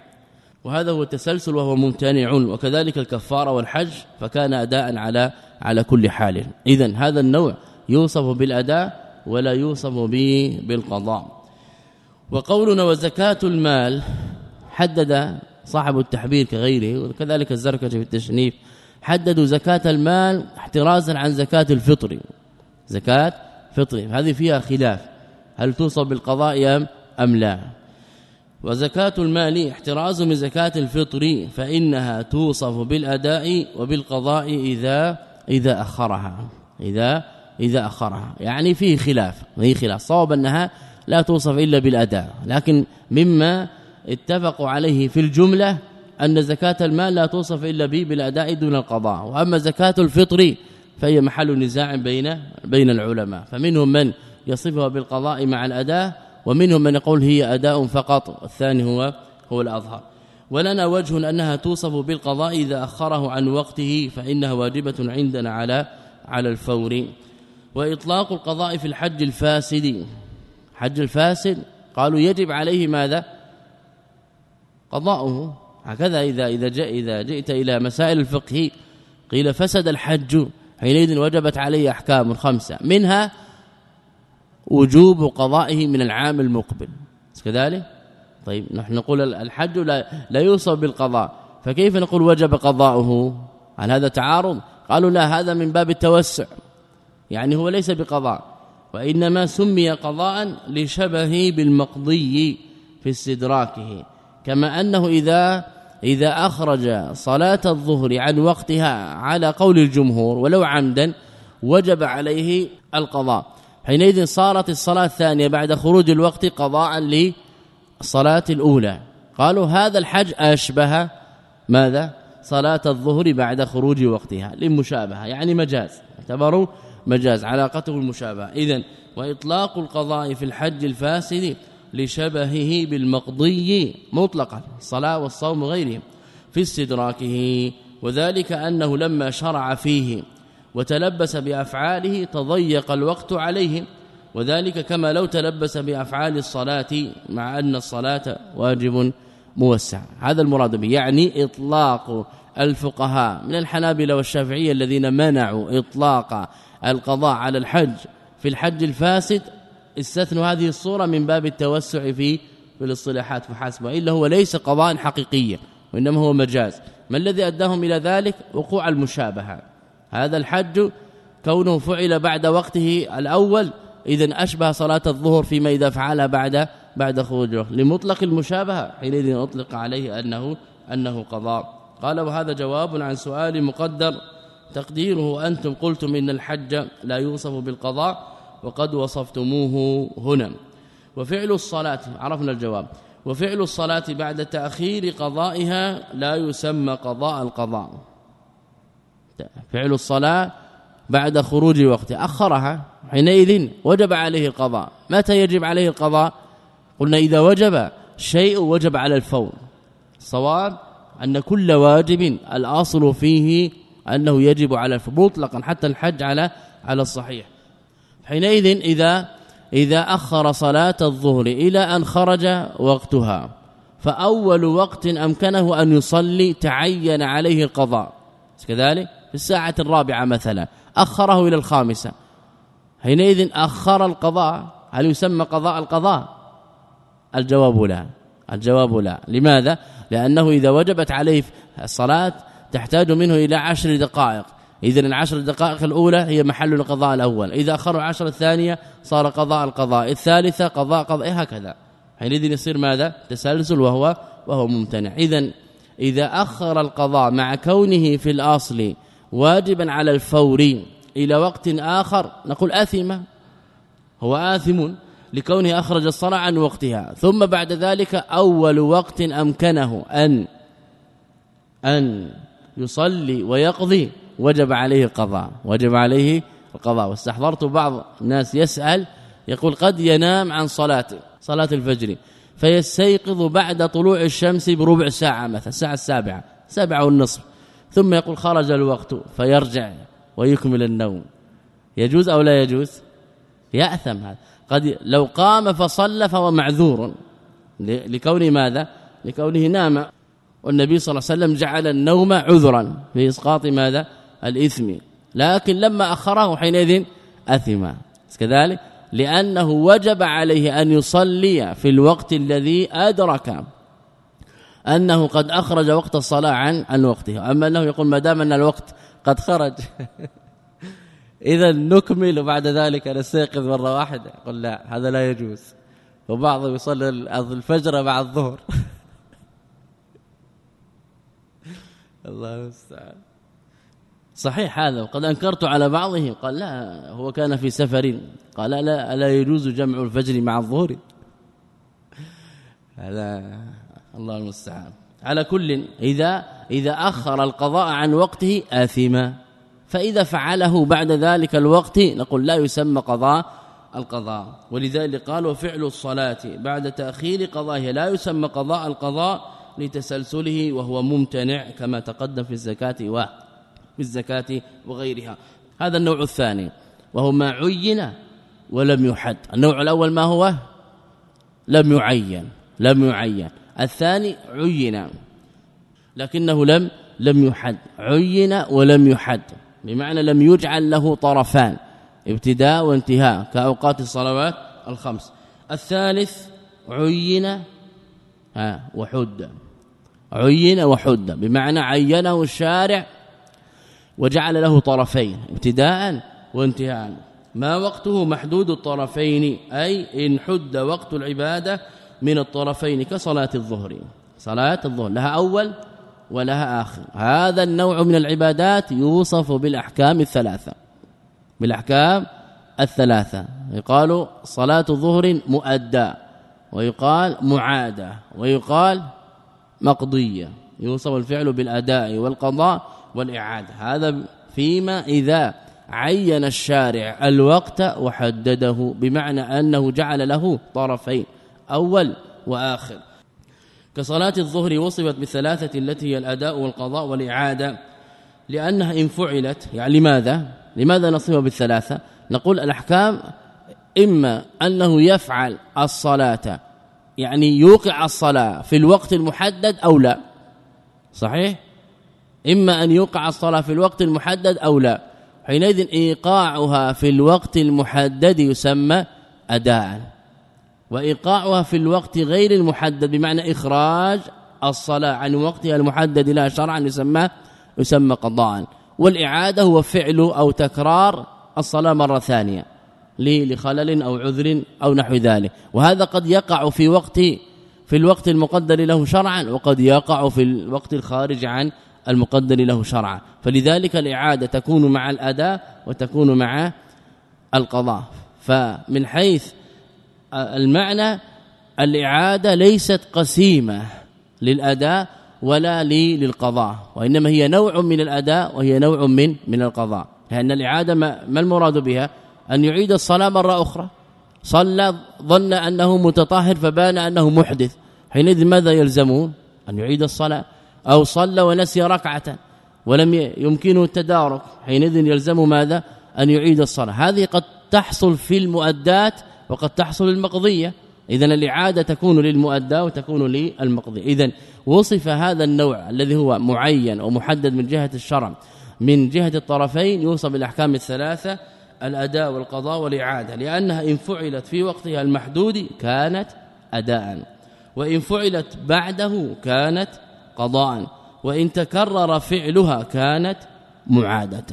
وهذا هو التسلسل وهو ممتنع وكذلك الكفارة والحج فكان أداء على على كل حال. اذا هذا النوع يوصف بالأداء ولا يوصف به بالقضاء. وقولنا وزكاة المال حدد صاحب التحبير كغيره وكذلك الزركشي في التشنيف حددوا زكاة المال احترازا عن زكاة الفطر. زكاة فطر هذه فيها خلاف. هل توصف بالقضاء ام لا؟ وزكاة المال احتراز من زكاة الفطر فإنها توصف بالأداء وبالقضاء إذا اذا أخرها إذا إذا أخرها. يعني فيه خلاف فيه خلاف. صواب أنها لا توصف إلا بالأداء. لكن مما اتفقوا عليه في الجملة أن زكاة المال لا توصف إلا به بالأداء دون القضاء. وأما زكاة الفطر فهي محل نزاع بين بين العلماء. فمنهم من يصفها بالقضاء مع الأداء ومنهم من يقول هي أداء فقط. الثاني هو هو الأظهر. ولنا وجه أنها توصف بالقضاء إذا أخره عن وقته فإنها واجبة عندنا على على الفور. وإطلاق القضاء في الحج الفاسد. حج الفاسد؟ قالوا يجب عليه ماذا؟ قضاؤه. هكذا إذا إذا جاء إذا جئت إلى مسائل الفقه قيل فسد الحج. حينئذ وجبت عليه أحكام خمسة. منها وجوب قضائه من العام المقبل. كذلك؟ طيب نحن نقول الحج لا, لا يوصف بالقضاء. فكيف نقول وجب قضاؤه؟ هل هذا تعارض؟ قالوا لا هذا من باب التوسع. يعني هو ليس بقضاء. وإنما سمي قضاء لشبهه بالمقضي في استدراكه. كما أنه اذا إذا أخرج صلاة الظهر عن وقتها على قول الجمهور ولو عمدا وجب عليه القضاء. حينئذ صارت الصلاة الثانية بعد خروج الوقت قضاء للصلاه الأولى. قالوا هذا الحج أشبه ماذا؟ صلاة الظهر بعد خروج وقتها للمشابهة يعني مجاز. اعتبروا مجاز علاقته المشابهه اذا وإطلاق القضاء في الحج الفاسد لشبهه بالمقضي مطلقا الصلاة والصوم وغيرهم في استدراكه. وذلك أنه لما شرع فيه وتلبس بأفعاله تضيق الوقت عليه. وذلك كما لو تلبس بأفعال الصلاة مع أن الصلاة واجب موسع. هذا المراد به يعني إطلاق الفقهاء من الحنابلة والشافعية الذين منعوا إطلاق القضاء على الحج. في الحج الفاسد استثنوا هذه الصورة من باب التوسع في في الاصطلاحات فحسب. الا هو ليس قضاء حقيقيا وإنما هو مجاز. ما الذي أداهم إلى ذلك؟ وقوع المشابهة. هذا الحج كونه فعل بعد وقته الأول اذا أشبه صلاة الظهر فيما إذا فعلها بعد بعد خروجه. لمطلق المشابهة حينئذ أطلق عليه أنه أنه قضاء. قال وهذا جواب عن سؤال مقدر. تقديره أنتم قلتم إن الحج لا يوصف بالقضاء وقد وصفتموه هنا. وفعل الصلاة عرفنا الجواب. وفعل الصلاة بعد تأخير قضائها لا يسمى قضاء القضاء. فعل الصلاة بعد خروج وقت أخرها حينئذ وجب عليه القضاء. متى يجب عليه القضاء؟ قلنا إذا وجب شيء وجب على الفور. صواب أن كل واجب الأصل فيه أنه يجب على مطلقا حتى الحج على على الصحيح. حينئذ إذا إذا أخر صلاة الظهر إلى أن خرج وقتها فأول وقت أمكنه أن يصلي تعين عليه القضاء. كذلك في الساعة الرابعة مثلا أخره إلى الخامسة. حينئذ أخر القضاء هل يسمى قضاء القضاء؟ الجواب لا. الجواب لا. لماذا؟ لأنه إذا وجبت عليه الصلاة تحتاج منه إلى عشر دقائق. اذا العشر دقائق الأولى هي محل القضاء الأول. إذا أخروا العشر الثانية صار قضاء القضاء. الثالثة قضاء قضاء هكذا. حينئذ يصير ماذا؟ تسلسل وهو وهو ممتنع. اذا إذا أخر القضاء مع كونه في الأصل واجبا على الفور إلى وقت آخر. نقول آثم. هو آثم لكونه أخرج الصلاة عن وقتها. ثم بعد ذلك أول وقت أمكنه أن أن يصلي ويقضي. وجب عليه القضاء. وجب عليه القضاء. واستحضرت بعض الناس يسأل يقول قد ينام عن صلاة صلاة الفجر فيستيقظ بعد طلوع الشمس بربع ساعة مثلا الساعة السابعة سبعة والنصف. ثم يقول خرج الوقت فيرجع. ويكمل النوم. يجوز أو لا يجوز؟ يأثم هذا. قد لو قام فصلى فهو معذور. لكون ماذا؟ لكونه نام. والنبي صلى الله عليه وسلم جعل النوم عذرا في إسقاط ماذا؟ الإثم. لكن لما أخره حينئذ أثم. كذلك لأنه وجب عليه أن يصلي في الوقت الذي أدرك أنه قد أخرج وقت الصلاة عن عن وقته. أما أنه يقول ما دام أن الوقت قد خرج. إذا نكمل وبعد ذلك نستيقظ مرة واحدة. يقول لا هذا لا يجوز. وبعضهم يصلي الفجر مع الظهر. الله المستعان. صحيح هذا. وقد أنكرت على بعضهم. قال لا هو كان في سفر. قال لا الا يجوز جمع الفجر مع الظهر. هذا الله المستعان. على كل إذا إذا أخر القضاء عن وقته آثما. فإذا فعله بعد ذلك الوقت نقول لا يسمى قضاء القضاء. ولذلك قالوا فعل الصلاة بعد تأخير قضائها لا يسمى قضاء القضاء لتسلسله وهو ممتنع كما تقدم في الزكاة و في الزكاة وغيرها. هذا النوع الثاني وهو ما عين ولم يحد. النوع الأول ما هو؟ لم يعين لم يعين. الثاني عين. لكنه لم لم يحد. عين ولم يحد. بمعنى لم يجعل له طرفان. ابتداء وانتهاء كأوقات الصلوات الخمس. الثالث عين وحد. عين وحد. بمعنى عينه الشارع وجعل له طرفين. ابتداء وانتهاء. ما وقته محدود الطرفين؟ أي إن حد وقت العبادة من الطرفين كصلاة الظهر. صلاة الظهر. لها أول ولها آخر. هذا النوع من العبادات يوصف بالأحكام الثلاثة. بالأحكام الثلاثة. يقال صلاة ظهر مؤدى ويقال معادة ويقال مقضية. يوصف الفعل بالأداء والقضاء والإعادة. هذا فيما إذا عين الشارع الوقت وحدده بمعنى أنه جعل له طرفين أول وآخر. كصلاة الظهر وصفت بالثلاثة التي هي الأداء والقضاء والإعادة لأنها إن فعلت يعني لماذا؟ لماذا نصفها بالثلاثة؟ نقول الأحكام إما أنه يفعل الصلاة يعني يوقع الصلاة في الوقت المحدد أو لا. صحيح؟ إما أن يوقع الصلاة في الوقت المحدد أو لا. حينئذ إيقاعها في الوقت المحدد يسمى أداء. وإيقاعها في الوقت غير المحدد بمعنى إخراج الصلاة عن وقتها المحدد لا شرعا يسمى يسمى قضاء. والإعادة هو فعل أو تكرار الصلاة مرة ثانية لخلل أو عذر أو نحو ذلك. وهذا قد يقع في وقت في الوقت المقدر له شرعا وقد يقع في الوقت الخارج عن المقدر له شرعا. فلذلك الإعادة تكون مع الأداء وتكون مع القضاء. فمن حيث المعنى الإعادة ليست قسيمة للأداء ولا للقضاء وإنما هي نوع من الأداء وهي نوع من من القضاء لأن الإعادة ما المراد بها؟ أن يعيد الصلاة مرة أخرى. صلى ظن أنه متطهر فبان أنه محدث. حينئذ ماذا يلزمون؟ أن يعيد الصلاة أو صلى ونسي ركعة ولم يمكنه التدارك. حينئذ يلزم ماذا؟ أن يعيد الصلاة. هذه قد تحصل في المؤدات وقد تحصل المقضية. اذا الإعادة تكون للمؤدى وتكون للمقضي. اذا وصف هذا النوع الذي هو معين ومحدد من جهة الشرع من جهة الطرفين يوصف بالأحكام الثلاثة الأداء والقضاء والإعادة. لأنها إن فعلت في وقتها المحدود كانت اداء. وإن فعلت بعده كانت قضاء. وإن تكرر فعلها كانت معادة.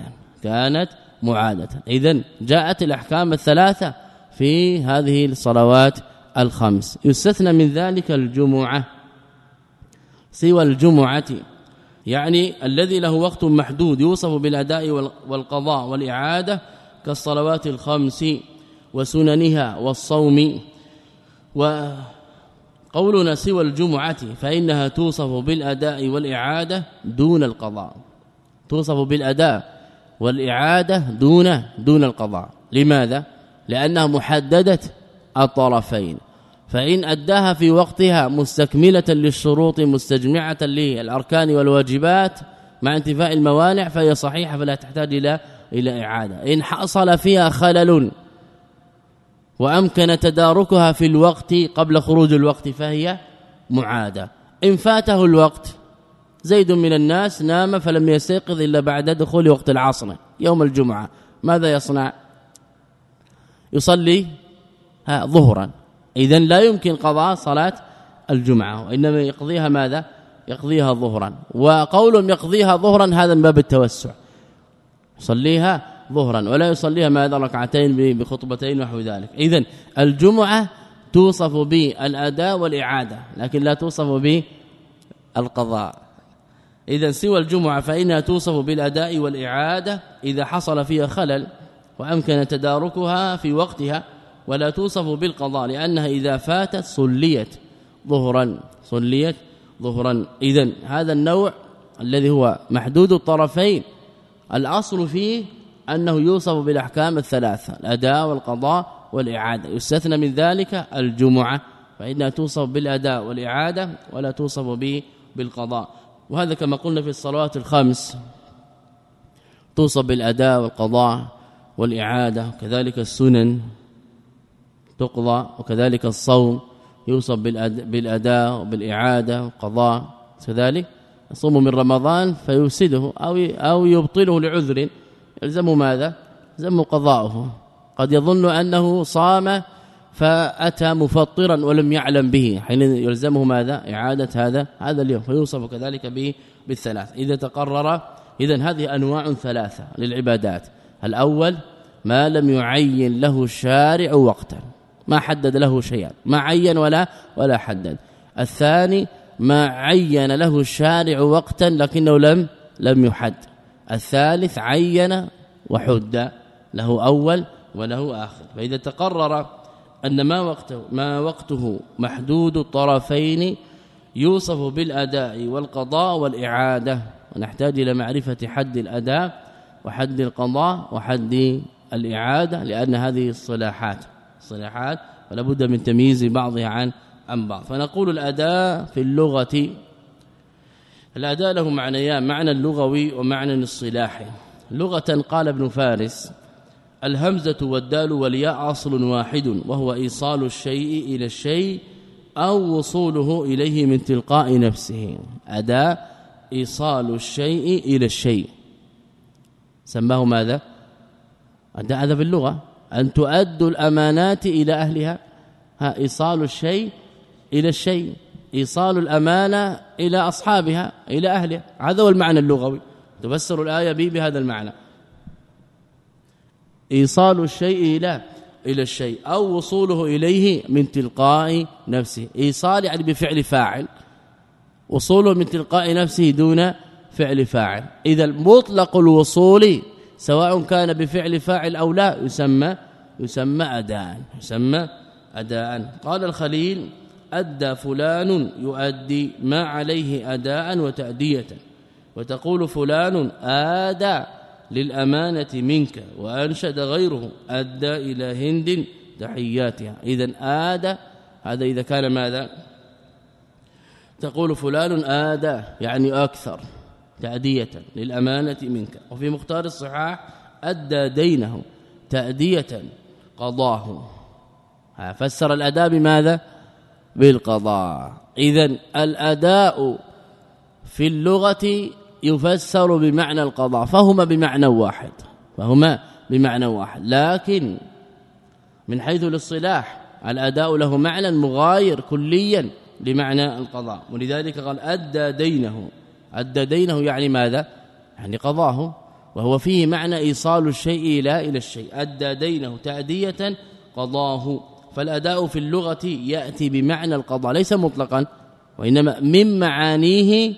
كانت معادة. اذا جاءت الأحكام الثلاثة في هذه الصلوات الخمس. يستثنى من ذلك الجمعة سوى الجمعة يعني الذي له وقت محدود يوصف بالأداء والقضاء والإعادة كالصلوات الخمس وسننها والصوم. وقولنا سوى الجمعة فإنها توصف بالأداء والإعادة دون القضاء. توصف بالأداء والإعادة دون دون القضاء. لماذا؟ لأنها محددة الطرفين. فإن أداها في وقتها مستكملة للشروط مستجمعة للأركان والواجبات مع انتفاء الموانع فهي صحيحة فلا تحتاج إلى إلى إعادة. إن حصل فيها خلل وأمكن تداركها في الوقت قبل خروج الوقت فهي معادة. إن فاته الوقت زيد من الناس نام فلم يستيقظ إلا بعد دخول وقت العصر يوم الجمعة. ماذا يصنع؟ يصلي ظهرا. اذا لا يمكن قضاء صلاة الجمعة وإنما يقضيها ماذا؟ يقضيها ظهرا. وقول يقضيها ظهرا هذا من باب التوسع. يصليها ظهرا ولا يصليها ماذا؟ ركعتين بخطبتين ونحو ذلك. اذا الجمعة توصف بالأداء والإعادة لكن لا توصف بالقضاء. اذا سوى الجمعة فإنها توصف بالأداء والإعادة إذا حصل فيها خلل. وأمكن تداركها في وقتها ولا توصف بالقضاء لأنها إذا فاتت صليت ظهرا صليت ظهرا. اذا هذا النوع الذي هو محدود الطرفين الأصل فيه أنه يوصف بالأحكام الثلاثة الأداء والقضاء والإعادة. يستثنى من ذلك الجمعة فإنها توصف بالأداء والإعادة ولا توصف به بالقضاء. وهذا كما قلنا في الصلوات الخمس توصف بالأداء والقضاء والإعادة كذلك السنن تقضى وكذلك الصوم يوصف بالأداء وبالإعادة والقضاء. كذلك يصوم من رمضان فيفسده أو أو يبطله لعذر. يلزم ماذا؟ يلزم قضاؤه. قد يظن أنه صام فأتى مفطرا ولم يعلم به. حين يلزمه ماذا؟ إعادة هذا هذا اليوم. فيوصف كذلك به بالثلاث. إذا تقرر اذا هذه أنواع ثلاثة للعبادات. الأول ما لم يعين له الشارع وقتا ما حدد له شيئا ما عين ولا ولا حدد. الثاني ما عين له الشارع وقتا لكنه لم لم يحد. الثالث عين وحد له أول وله آخر. فإذا تقرر أن ما وقته ما وقته محدود الطرفين يوصف بالأداء والقضاء والإعادة. ونحتاج إلى معرفة حد الأداء وحد القضاء وحد الإعادة لأن هذه الصلاحات الصلاحات فلا بد من تمييز بعضها عن عن بعض. فنقول الأداء في اللغة الأداء له معنيان معنى اللغوي ومعنى الصلاحي لغة قال ابن فارس الهمزة والدال والياء أصل واحد وهو إيصال الشيء إلى الشيء أو وصوله إليه من تلقاء نفسه. أداء إيصال الشيء إلى الشيء. سماه ماذا؟ هذا في اللغة. أن تؤدوا الأمانات إلى أهلها. ها إيصال الشيء إلى الشيء. إيصال الأمانة إلى أصحابها إلى أهلها. هذا هو المعنى اللغوي. تفسر الآية به بهذا المعنى. إيصال الشيء إلى إلى الشيء. أو وصوله إليه من تلقاء نفسه. إيصال يعني بفعل فاعل. وصوله من تلقاء نفسه دون فعل فاعل. إذا مطلق الوصول سواء كان بفعل فاعل أو لا يسمى يسمى اداء يسمى اداء. قال الخليل أدى فلان يؤدي ما عليه اداء وتأدية. وتقول فلان آدى للأمانة منك وأنشد غيره أدى إلى هند تحياتها. اذا آدى هذا إذا كان ماذا؟ تقول فلان آدى يعني أكثر. تأدية للأمانة منك. وفي مختار الصحاح أدى دينه تأدية قضاه. فسر الأداء بماذا؟ بالقضاء. إذا الأداء في اللغة يفسر بمعنى القضاء فهما بمعنى واحد فهما بمعنى واحد. لكن من حيث الاصطلاح الأداء له معنى مغاير كليا لمعنى القضاء. ولذلك قال أدى دينه. ادى دينه يعني ماذا؟ يعني قضاه وهو فيه معنى إيصال الشيء إلى إلى الشيء. ادى دينه تأدية قضاه. فالأداء في اللغة يأتي بمعنى القضاء ليس مطلقا وإنما من معانيه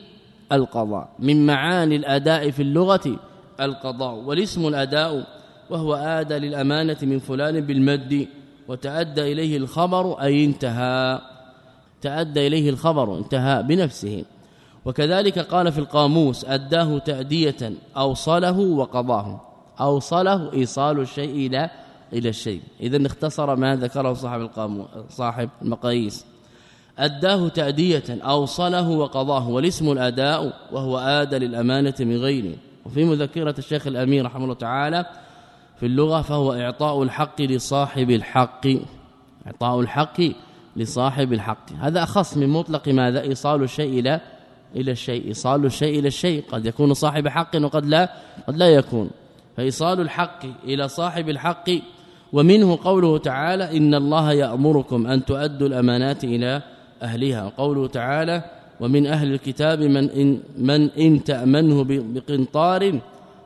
القضاء. من معاني الأداء في اللغة القضاء. والاسم الأداء وهو آدى للأمانة من فلان بالمد وتأدى إليه الخبر أي انتهى. تأدى إليه الخبر انتهى بنفسه. وكذلك قال في القاموس أداه تأدية أوصله وقضاه. أوصله إيصال الشيء إلى إلى الشيء. إذا اختصر ما ذكره صاحب القاموس صاحب المقاييس. أداه تأدية أوصله وقضاه والاسم الأداء وهو آدى للأمانة من غيره. وفي مذكرة الشيخ الأمير رحمه الله تعالى في اللغة فهو إعطاء الحق لصاحب الحق. إعطاء الحق لصاحب الحق. هذا أخص من مطلق ماذا؟ إيصال الشيء إلى إلى الشيء إيصال الشيء إلى الشيء. قد يكون صاحب حق وقد لا قد لا يكون. فإيصال الحق إلى صاحب الحق. ومنه قوله تعالى إن الله يأمركم أن تؤدوا الأمانات إلى أهلها. وقوله تعالى ومن أهل الكتاب من إن, من إن تأمنه بقنطار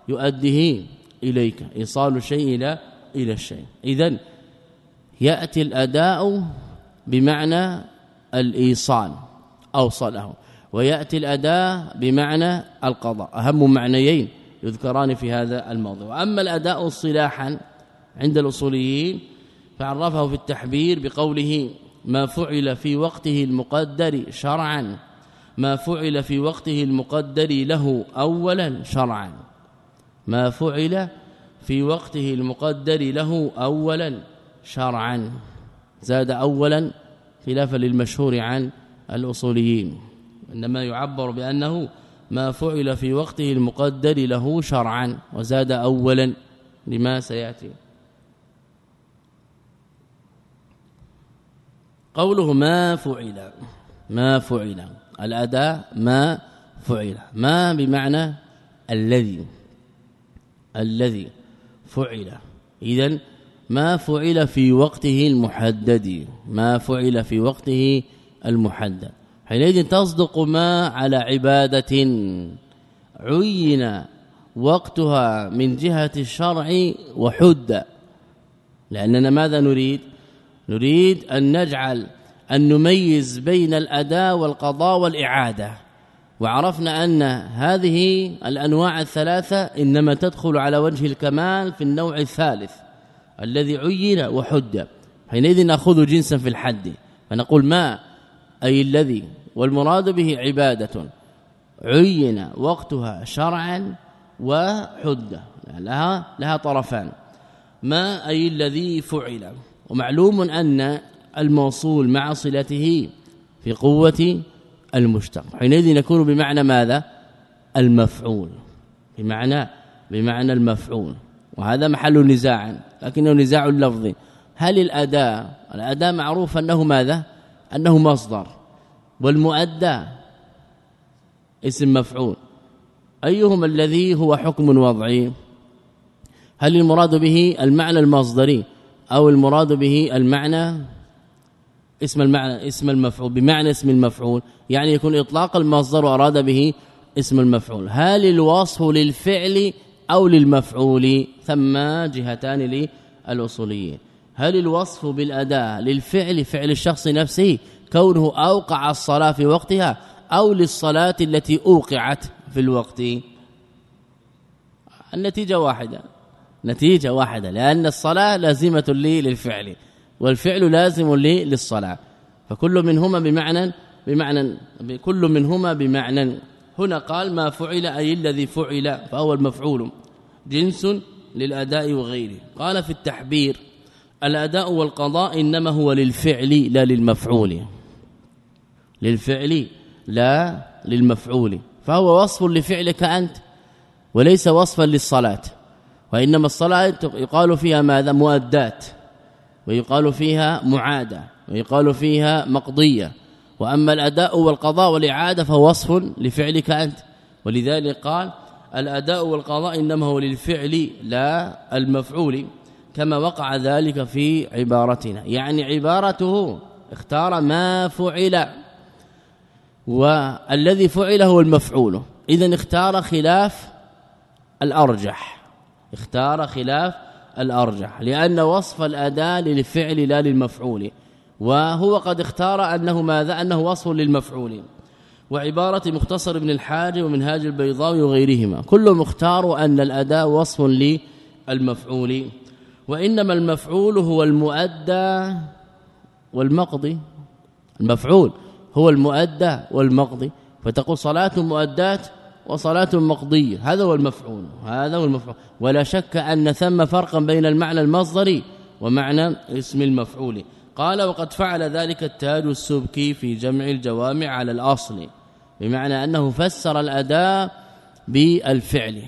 يؤديه إليك. إيصال الشيء إلى إلى الشيء. إذا يأتي الأداء بمعنى الإيصال أوصله. ويأتي الأداء بمعنى القضاء. أهم معنيين يذكران في هذا الموضوع. أما الأداء اصطلاحا عند الأصوليين فعرفه في التحبير بقوله ما فعل في وقته المقدر شرعا ما فعل في وقته المقدر له اولا شرعا ما فعل في وقته المقدر له اولا شرعا. زاد اولا خلافا للمشهور عن الأصوليين. إنما يعبر بأنه ما فعل في وقته المقدر له شرعا وزاد اولا لما سيأتي. قوله ما فعل ما فعل. الأداء ما فعل. ما بمعنى الذي الذي فعل. اذا ما فعل في وقته المحدد ما فعل في وقته المحدد. حينئذ تصدق ما على عبادة عين وقتها من جهة الشرع وحد. لأننا ماذا نريد؟ نريد أن نجعل أن نميز بين الأداء والقضاء والإعادة. وعرفنا أن هذه الأنواع الثلاثة إنما تدخل على وجه الكمال في النوع الثالث الذي عين وحد. حينئذ نأخذ جنسا في الحد. فنقول ما أي الذي والمراد به عبادة عين وقتها شرعا وحدة لها لها طرفان. ما أي الذي فعل. ومعلوم أن الموصول مع صلته في قوة المشتق حينئذ يكون بمعنى ماذا؟ المفعول. بمعنى بمعنى المفعول. وهذا محل نزاع لكنه نزاع لفظي هل الأداء الأداء معروف أنه ماذا؟ أنه مصدر والمؤدى اسم مفعول. أيهما الذي هو حكم وضعي؟ هل المراد به المعنى المصدري أو المراد به المعنى اسم المعنى اسم المفعول؟ بمعنى اسم المفعول يعني يكون إطلاق المصدر وأراد به اسم المفعول. هل الوصف للفعل أو للمفعول؟ ثم جهتان للأصوليين. هل الوصف بالاداء للفعل فعل الشخص نفسه كونه أوقع الصلاة في وقتها أو للصلاة التي أوقعت في الوقت؟ النتيجة واحدة. نتيجة واحدة لأن الصلاة لازمة لي للفعل والفعل لازم لي للصلاة. فكل منهما بمعنى بمعنى كل منهما بمعنى. هنا قال ما فعل أي الذي فعل فهو المفعول. جنس للأداء وغيره. قال في التحبير الأداء والقضاء إنما هو للفعل لا للمفعول. للفعل لا للمفعول. فهو وصف لفعلك أنت وليس وصفا للصلاة. وإنما الصلاة يقال فيها ماذا؟ مؤدات. ويقال فيها معادة. ويقال فيها مقضية. وأما الأداء والقضاء والإعادة فهو وصف لفعلك أنت. ولذلك قال الأداء والقضاء إنما هو للفعل لا المفعول. كما وقع ذلك في عبارتنا. يعني عبارته اختار ما فعل والذي فعل هو المفعول. اذا اختار خلاف الأرجح. اختار خلاف الأرجح لأن وصف الاداء للفعل لا للمفعول وهو قد اختار أنه ماذا؟ أنه وصف للمفعول. وعبارة مختصر ابن الحاج ومنهاج البيضاوي وغيرهما كل مختار أن الأداء وصف للمفعول. وإنما المفعول هو المؤدى والمقضي. المفعول هو المؤدى والمقضي. فتقول صلاة مؤدات وصلاة مقضية. هذا هو المفعول. هذا هو المفعول. ولا شك أن ثم فرقا بين المعنى المصدري ومعنى اسم المفعول. قال وقد فعل ذلك التاج السبكي في جمع الجوامع على الأصل بمعنى أنه فسر الأداء بالفعل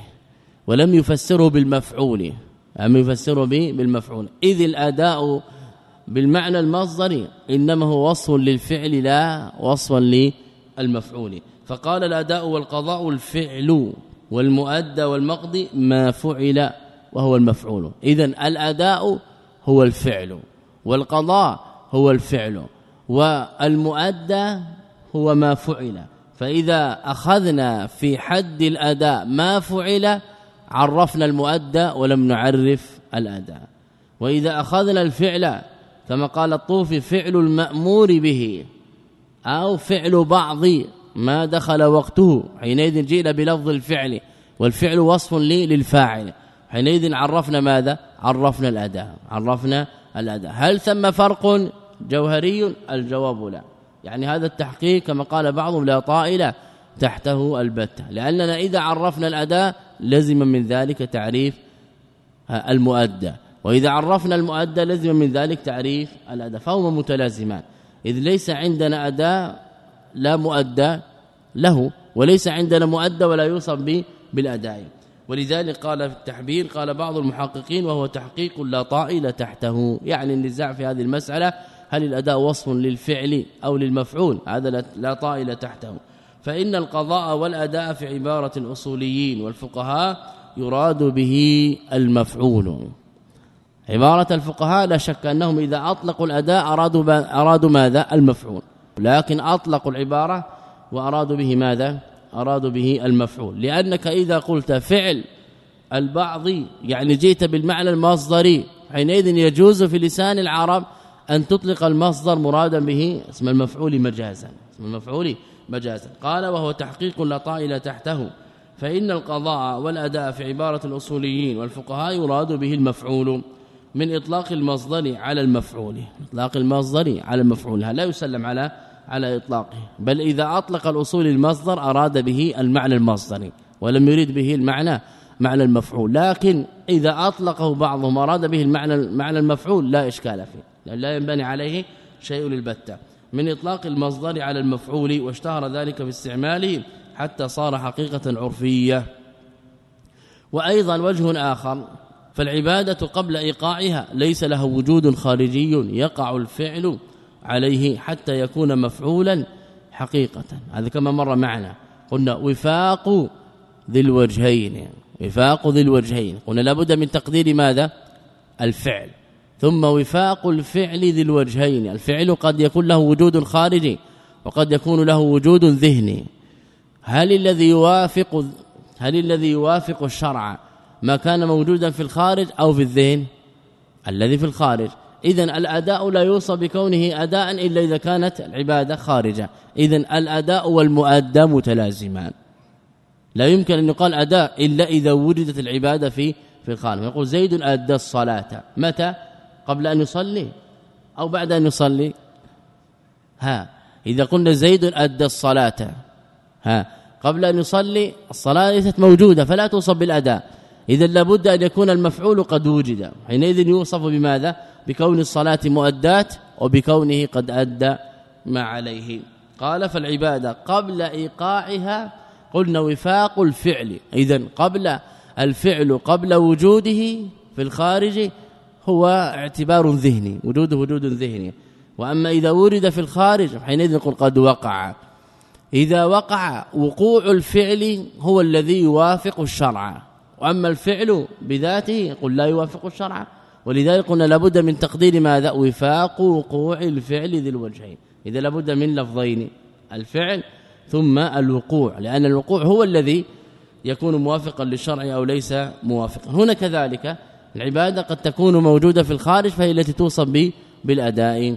ولم يفسره بالمفعول. أم يفسره به بالمفعول. إذ الأداء بالمعنى المصدري إنما هو وصف للفعل لا وصفا للمفعول. فقال الأداء والقضاء الفعل والمؤدى والمقضي ما فعل وهو المفعول. إذا الأداء هو الفعل والقضاء هو الفعل والمؤدى هو ما فعل. فإذا أخذنا في حد الأداء ما فعل عرفنا المؤدى ولم نعرف الأداء. وإذا أخذنا الفعل كما قال الطوفي فعل المأمور به أو فعل بعض ما دخل وقته. حينئذ جئنا بلفظ الفعل والفعل وصف للفاعل. حينئذ عرفنا ماذا؟ عرفنا الأداء عرفنا الأداء. هل ثم فرق جوهري؟ الجواب لا. يعني هذا التحقيق كما قال بعضهم لا طائله تحته البتة. لأننا إذا عرفنا الأداء لزم من ذلك تعريف المؤدى. وإذا عرفنا المؤدى لزم من ذلك تعريف الاداء فهما متلازمان. إذ ليس عندنا اداء لا مؤدى له وليس عندنا مؤدى ولا يوصف بالأداء. ولذلك قال في التحبير قال بعض المحققين وهو تحقيق لا طائل تحته. يعني النزاع في هذه المسألة هل الأداء وصف للفعل أو للمفعول؟ هذا لا طائل تحته. فإن القضاء والأداء في عبارة الاصوليين والفقهاء يراد به المفعول. عبارة الفقهاء لا شك أنهم إذا أطلقوا الأداء أرادوا أرادوا ماذا؟ المفعول. لكن أطلقوا العبارة وأرادوا به ماذا؟ أرادوا به المفعول. لأنك إذا قلت فعل البعض يعني جئت بالمعنى المصدري حينئذ يجوز في لسان العرب أن تطلق المصدر مرادا به اسم المفعول مجازا. اسم المفعول مجازا. قال وهو تحقيق لا طائل تحته. فإن القضاء والأداء في عبارة الأصوليين والفقهاء يراد به المفعول من إطلاق المصدر على المفعول. إطلاق المصدر على المفعول. لا يسلم على على إطلاقه. بل إذا أطلق الأصول المصدر أراد به المعنى المصدري ولم يريد به المعنى معنى المفعول. لكن إذا أطلقه بعضهم أراد به المعنى معنى المفعول لا إشكال فيه. لا ينبني عليه شيء للبتة. من إطلاق المصدر على المفعول واشتهر ذلك باستعماله حتى صار حقيقة عرفية. وأيضا وجه آخر فالعبادة قبل إيقاعها ليس له وجود خارجي يقع الفعل عليه حتى يكون مفعولا حقيقة. هذا كما مر معنا قلنا وفاق ذي الوجهين وفاق ذي الوجهين. قلنا لابد من تقدير ماذا؟ الفعل. ثم وفاق الفعل ذي الوجهين. الفعل قد يكون له وجود خارجي وقد يكون له وجود ذهني. هل الذي يوافق هل الذي يوافق الشرع ما كان موجودا في الخارج أو في الذهن؟ الذي في الخارج. اذا الأداء لا يوصف بكونه أداء إلا إذا كانت العبادة خارجة. اذا الأداء والمؤدى متلازمان لا يمكن أن يقال أداء إلا إذا وجدت العبادة في في الخارج. يقول زيد أدى الصلاة. متى؟ قبل أن يصلي أو بعد أن يصلي؟ ها إذا قلنا زيد أدى الصلاة ها قبل أن يصلي الصلاة ليست موجودة فلا توصف بالأداء. إذا لابد أن يكون المفعول قد وجد. حينئذ يوصف بماذا؟ بكون الصلاة مؤدات وبكونه قد أدى ما عليه. قال فالعبادة قبل إيقاعها قلنا وفاق الفعل. اذا قبل الفعل قبل وجوده في الخارج هو اعتبار ذهني وجوده وجود ذهني. وأما إذا ورد في الخارج حينئذ نقول قد وقع. إذا وقع وقوع الفعل هو الذي يوافق الشرع. وأما الفعل بذاته قل لا يوافق الشرع. ولذلك قلنا لابد من تقدير ماذا؟ وفاق وقوع الفعل ذي الوجهين. إذا لابد من لفظين الفعل ثم الوقوع. لأن الوقوع هو الذي يكون موافقا للشرع أو ليس موافقا. هنا كذلك العبادة قد تكون موجودة في الخارج فهي التي توصف به بالأداء.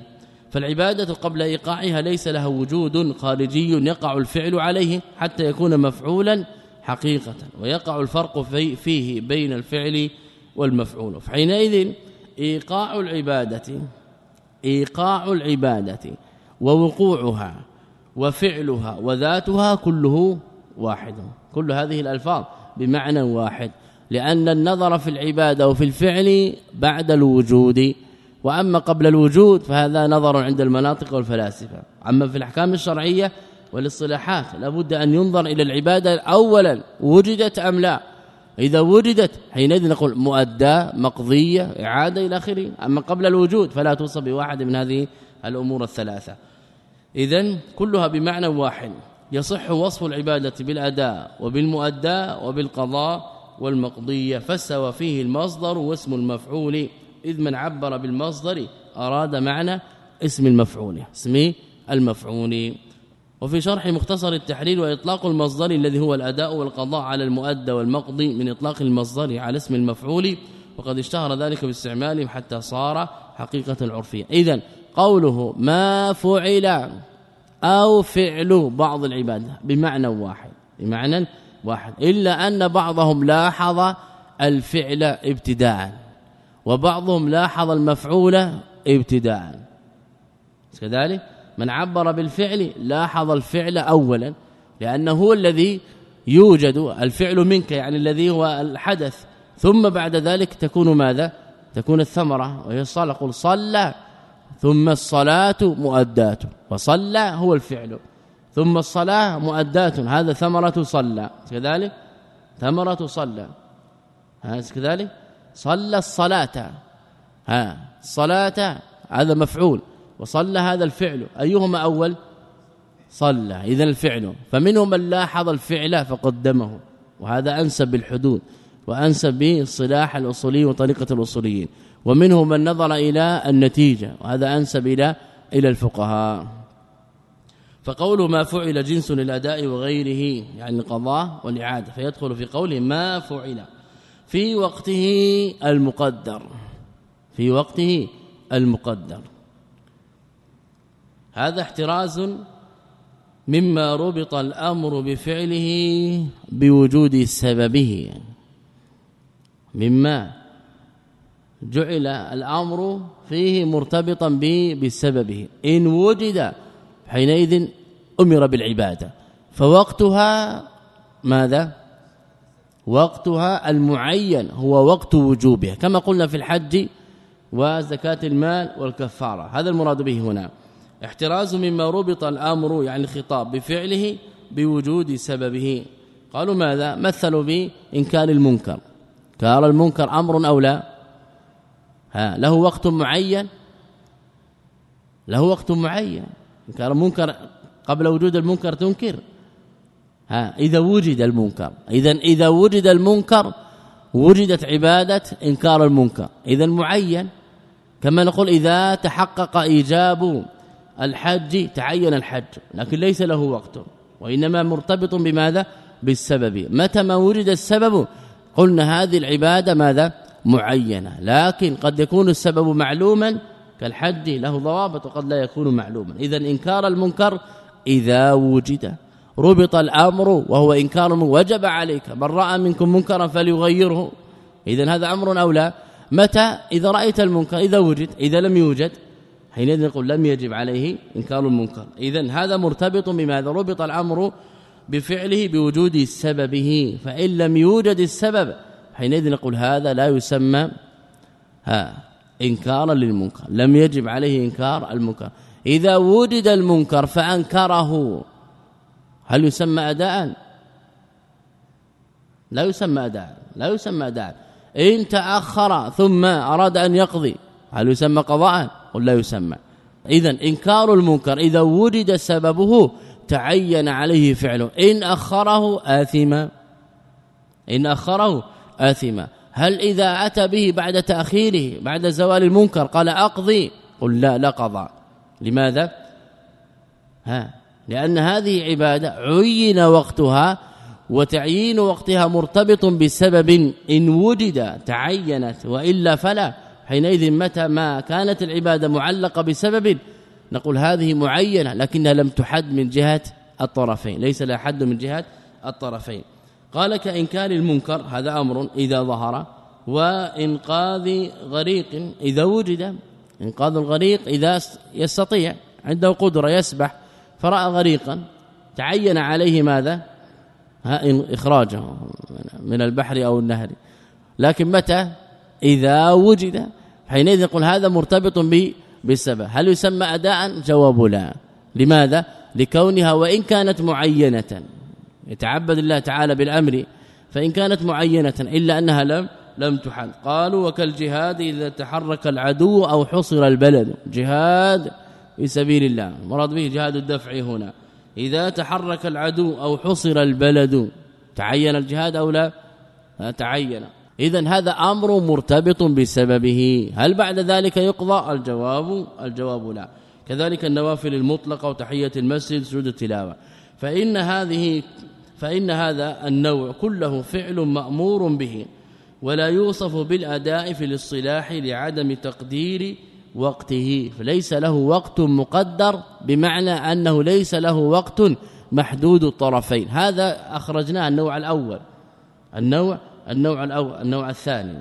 فالعبادة قبل إيقاعها ليس لها وجود خارجي يقع الفعل عليه حتى يكون مفعولا حقيقة ويقع الفرق في فيه بين الفعل والمفعول. فحينئذ إيقاع العبادة إيقاع العبادة ووقوعها وفعلها وذاتها كله واحد. كل هذه الألفاظ بمعنى واحد. لأن النظر في العبادة وفي الفعل بعد الوجود. وأما قبل الوجود فهذا نظر عند المناطق والفلاسفة. أما في الأحكام الشرعية والاصطلاحات لابد أن ينظر إلى العبادة اولا وجدت أم لا؟ إذا وجدت حينئذ نقول مؤداه مقضية إعادة إلى آخره. أما قبل الوجود فلا توصف بواحد من هذه الأمور الثلاثة. اذا كلها بمعنى واحد. يصح وصف العبادة بالأداء وبالمؤدى وبالقضاء والمقضية فسوى فيه المصدر واسم المفعول إذ من عبر بالمصدر أراد معنى اسم المفعول اسم المفعول. وفي شرح مختصر التحرير وإطلاق المصدر الذي هو الأداء والقضاء على المؤدى والمقضي من إطلاق المصدر على اسم المفعول وقد اشتهر ذلك باستعماله حتى صار حقيقة عرفية اذا قوله ما فعل أو فعل بعض العبادة بمعنى واحد بمعنى واحد. إلا أن بعضهم لاحظ الفعل ابتداء وبعضهم لاحظ المفعول ابتداء. كذلك من عبر بالفعل لاحظ الفعل اولا لأنه هو الذي يوجد الفعل منك يعني الذي هو الحدث. ثم بعد ذلك تكون ماذا؟ تكون الثمرة وهي الصلاة. قل صلى ثم الصلاة مؤداة وصلى هو الفعل. ثم الصلاة مؤداة. هذا ثمرة صلى. كذلك ثمرة صلى. هذا كذلك صلى الصلاة. ها الصلاة هذا مفعول. وصلى هذا الفعل. أيهما أول؟ صلى. إذا الفعل. فمنهم من لاحظ الفعل فقدمه. وهذا أنسب بالحدود. وأنسب بالصلاح الأصولي وطريقة الأصوليين. ومنهم من نظر إلى النتيجة. وهذا أنسب إلى إلى الفقهاء. فقول ما فعل جنس للأداء وغيره يعني القضاء والإعادة فيدخل في قوله ما فعل في وقته المقدر في وقته المقدر. هذا احتراز مما ربط الأمر بفعله بوجود سببه. مما جعل الأمر فيه مرتبطا بسببه. إن وجد حينئذ أمر بالعبادة. فوقتها ماذا؟ وقتها المعين هو وقت وجوبها. كما قلنا في الحج وزكاة المال والكفارة. هذا المراد به هنا. احتراز مما ربط الأمر يعني الخطاب بفعله بوجود سببه. قالوا ماذا؟ مثلوا بإنكار المنكر. كار المنكر أمر أو لا؟ ها له وقت معين. له وقت معين. انكار المنكر قبل وجود المنكر تنكر. ها إذا وجد المنكر. إذا إذا وجد المنكر وجدت عبادة إنكار المنكر. إذا معين كما نقول إذا تحقق إيجاب الحج تعين الحج. لكن ليس له وقت وإنما مرتبط بماذا؟ بالسبب. متى ما وجد السبب؟ قلنا هذه العبادة ماذا؟ معينة. لكن قد يكون السبب معلوما كالحج له ضوابط وقد لا يكون معلوما. اذا إنكار المنكر إذا وجد. ربط الأمر وهو إنكار وجب عليك. من رأى منكم منكرا فليغيره. اذا هذا أمر أو لا؟ متى؟ إذا رأيت المنكر إذا وجد إذا لم يوجد. حينئذ نقول لم يجب عليه إنكار المنكر. اذا هذا مرتبط بماذا؟ ربط الأمر بفعله بوجود سببه. فإن لم يوجد السبب حينئذ نقول هذا لا يسمى ها انكارا للمنكر لم يجب عليه إنكار المنكر. إذا وجد المنكر فأنكره. هل يسمى اداء؟ لا يسمى اداء لا يسمى اداء. إن تأخر ثم أراد أن يقضي هل يسمى قضاء؟ قل لا يسمى. اذا إنكار المنكر إذا وجد سببه تعين عليه فعله. إن أخره آثما إن أخره آثما. هل إذا أتى به بعد تأخيره بعد زوال المنكر قال أقضي؟ قل لا لا قضاء. لماذا؟ ها لأن هذه عبادة عين وقتها وتعيين وقتها مرتبط بسبب إن وجد تعينت وإلا فلا. حينئذ متى ما كانت العبادة معلقة بسبب نقول هذه معينة لكنها لم تحد من جهة الطرفين ليس لها حد من جهة الطرفين. قال كإنكار المنكر هذا أمر إذا ظهر وإنقاذ غريق إذا وجد. إنقاذ الغريق إذا يستطيع عنده قدرة يسبح. فرأى غريقا تعين عليه ماذا؟ إخراجه من البحر أو النهر. لكن متى؟ إذا وجد. حينئذ يقول هذا مرتبط بالسبب. هل يسمى أداء؟ جواب لا. لماذا؟ لكونها وإن كانت معينة. يتعبد الله تعالى بالأمر فإن كانت معينة إلا أنها لم لم تحد قالوا وكالجهاد إذا تحرك العدو أو حصر البلد. جهاد في سبيل الله. مراد به جهاد الدفع هنا. إذا تحرك العدو أو حصر البلد تعين الجهاد أو لا؟ تعين. اذا هذا أمر مرتبط بسببه. هل بعد ذلك يقضى؟ الجواب الجواب لا. كذلك النوافل المطلقة وتحية المسجد سجود التلاوة. فإن هذه فإن هذا النوع كله فعل مأمور به ولا يوصف بالاداء في الاصطلاح لعدم تقدير وقته فليس له وقت مقدر بمعنى أنه ليس له وقت محدود الطرفين. هذا اخرجناه النوع الأول. النوع النوع الأول النوع الثاني.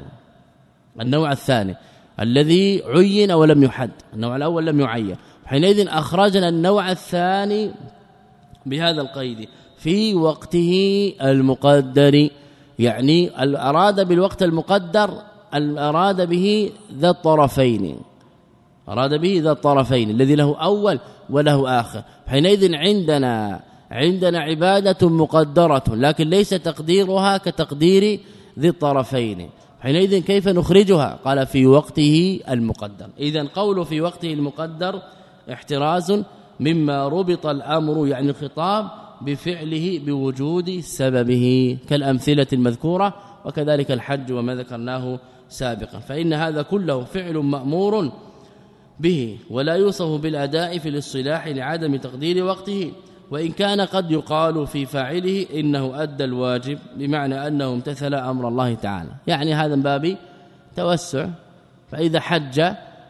النوع الثاني. الذي عين ولم يحد. النوع الأول لم يعين. حينئذ أخرجنا النوع الثاني بهذا القيد. في وقته المقدر. يعني أراد بالوقت المقدر أراد به ذا الطرفين. أراد به ذا الطرفين الذي له أول وله آخر. حينئذ عندنا عندنا عبادة مقدرة لكن ليس تقديرها كتقدير ذي الطرفين. حينئذ كيف نخرجها؟ قال في وقته المقدر. اذا قول في وقته المقدر احتراز مما ربط الأمر يعني الخطاب بفعله بوجود سببه كالأمثلة المذكورة وكذلك الحج وما ذكرناه سابقا. فإن هذا كله فعل مأمور به ولا يوصف بالأداء في الاصطلاح لعدم تقدير وقته. وإن كان قد يقال في فاعله إنه أدى الواجب بمعنى أنه امتثل أمر الله تعالى. يعني هذا من باب توسع. فإذا حج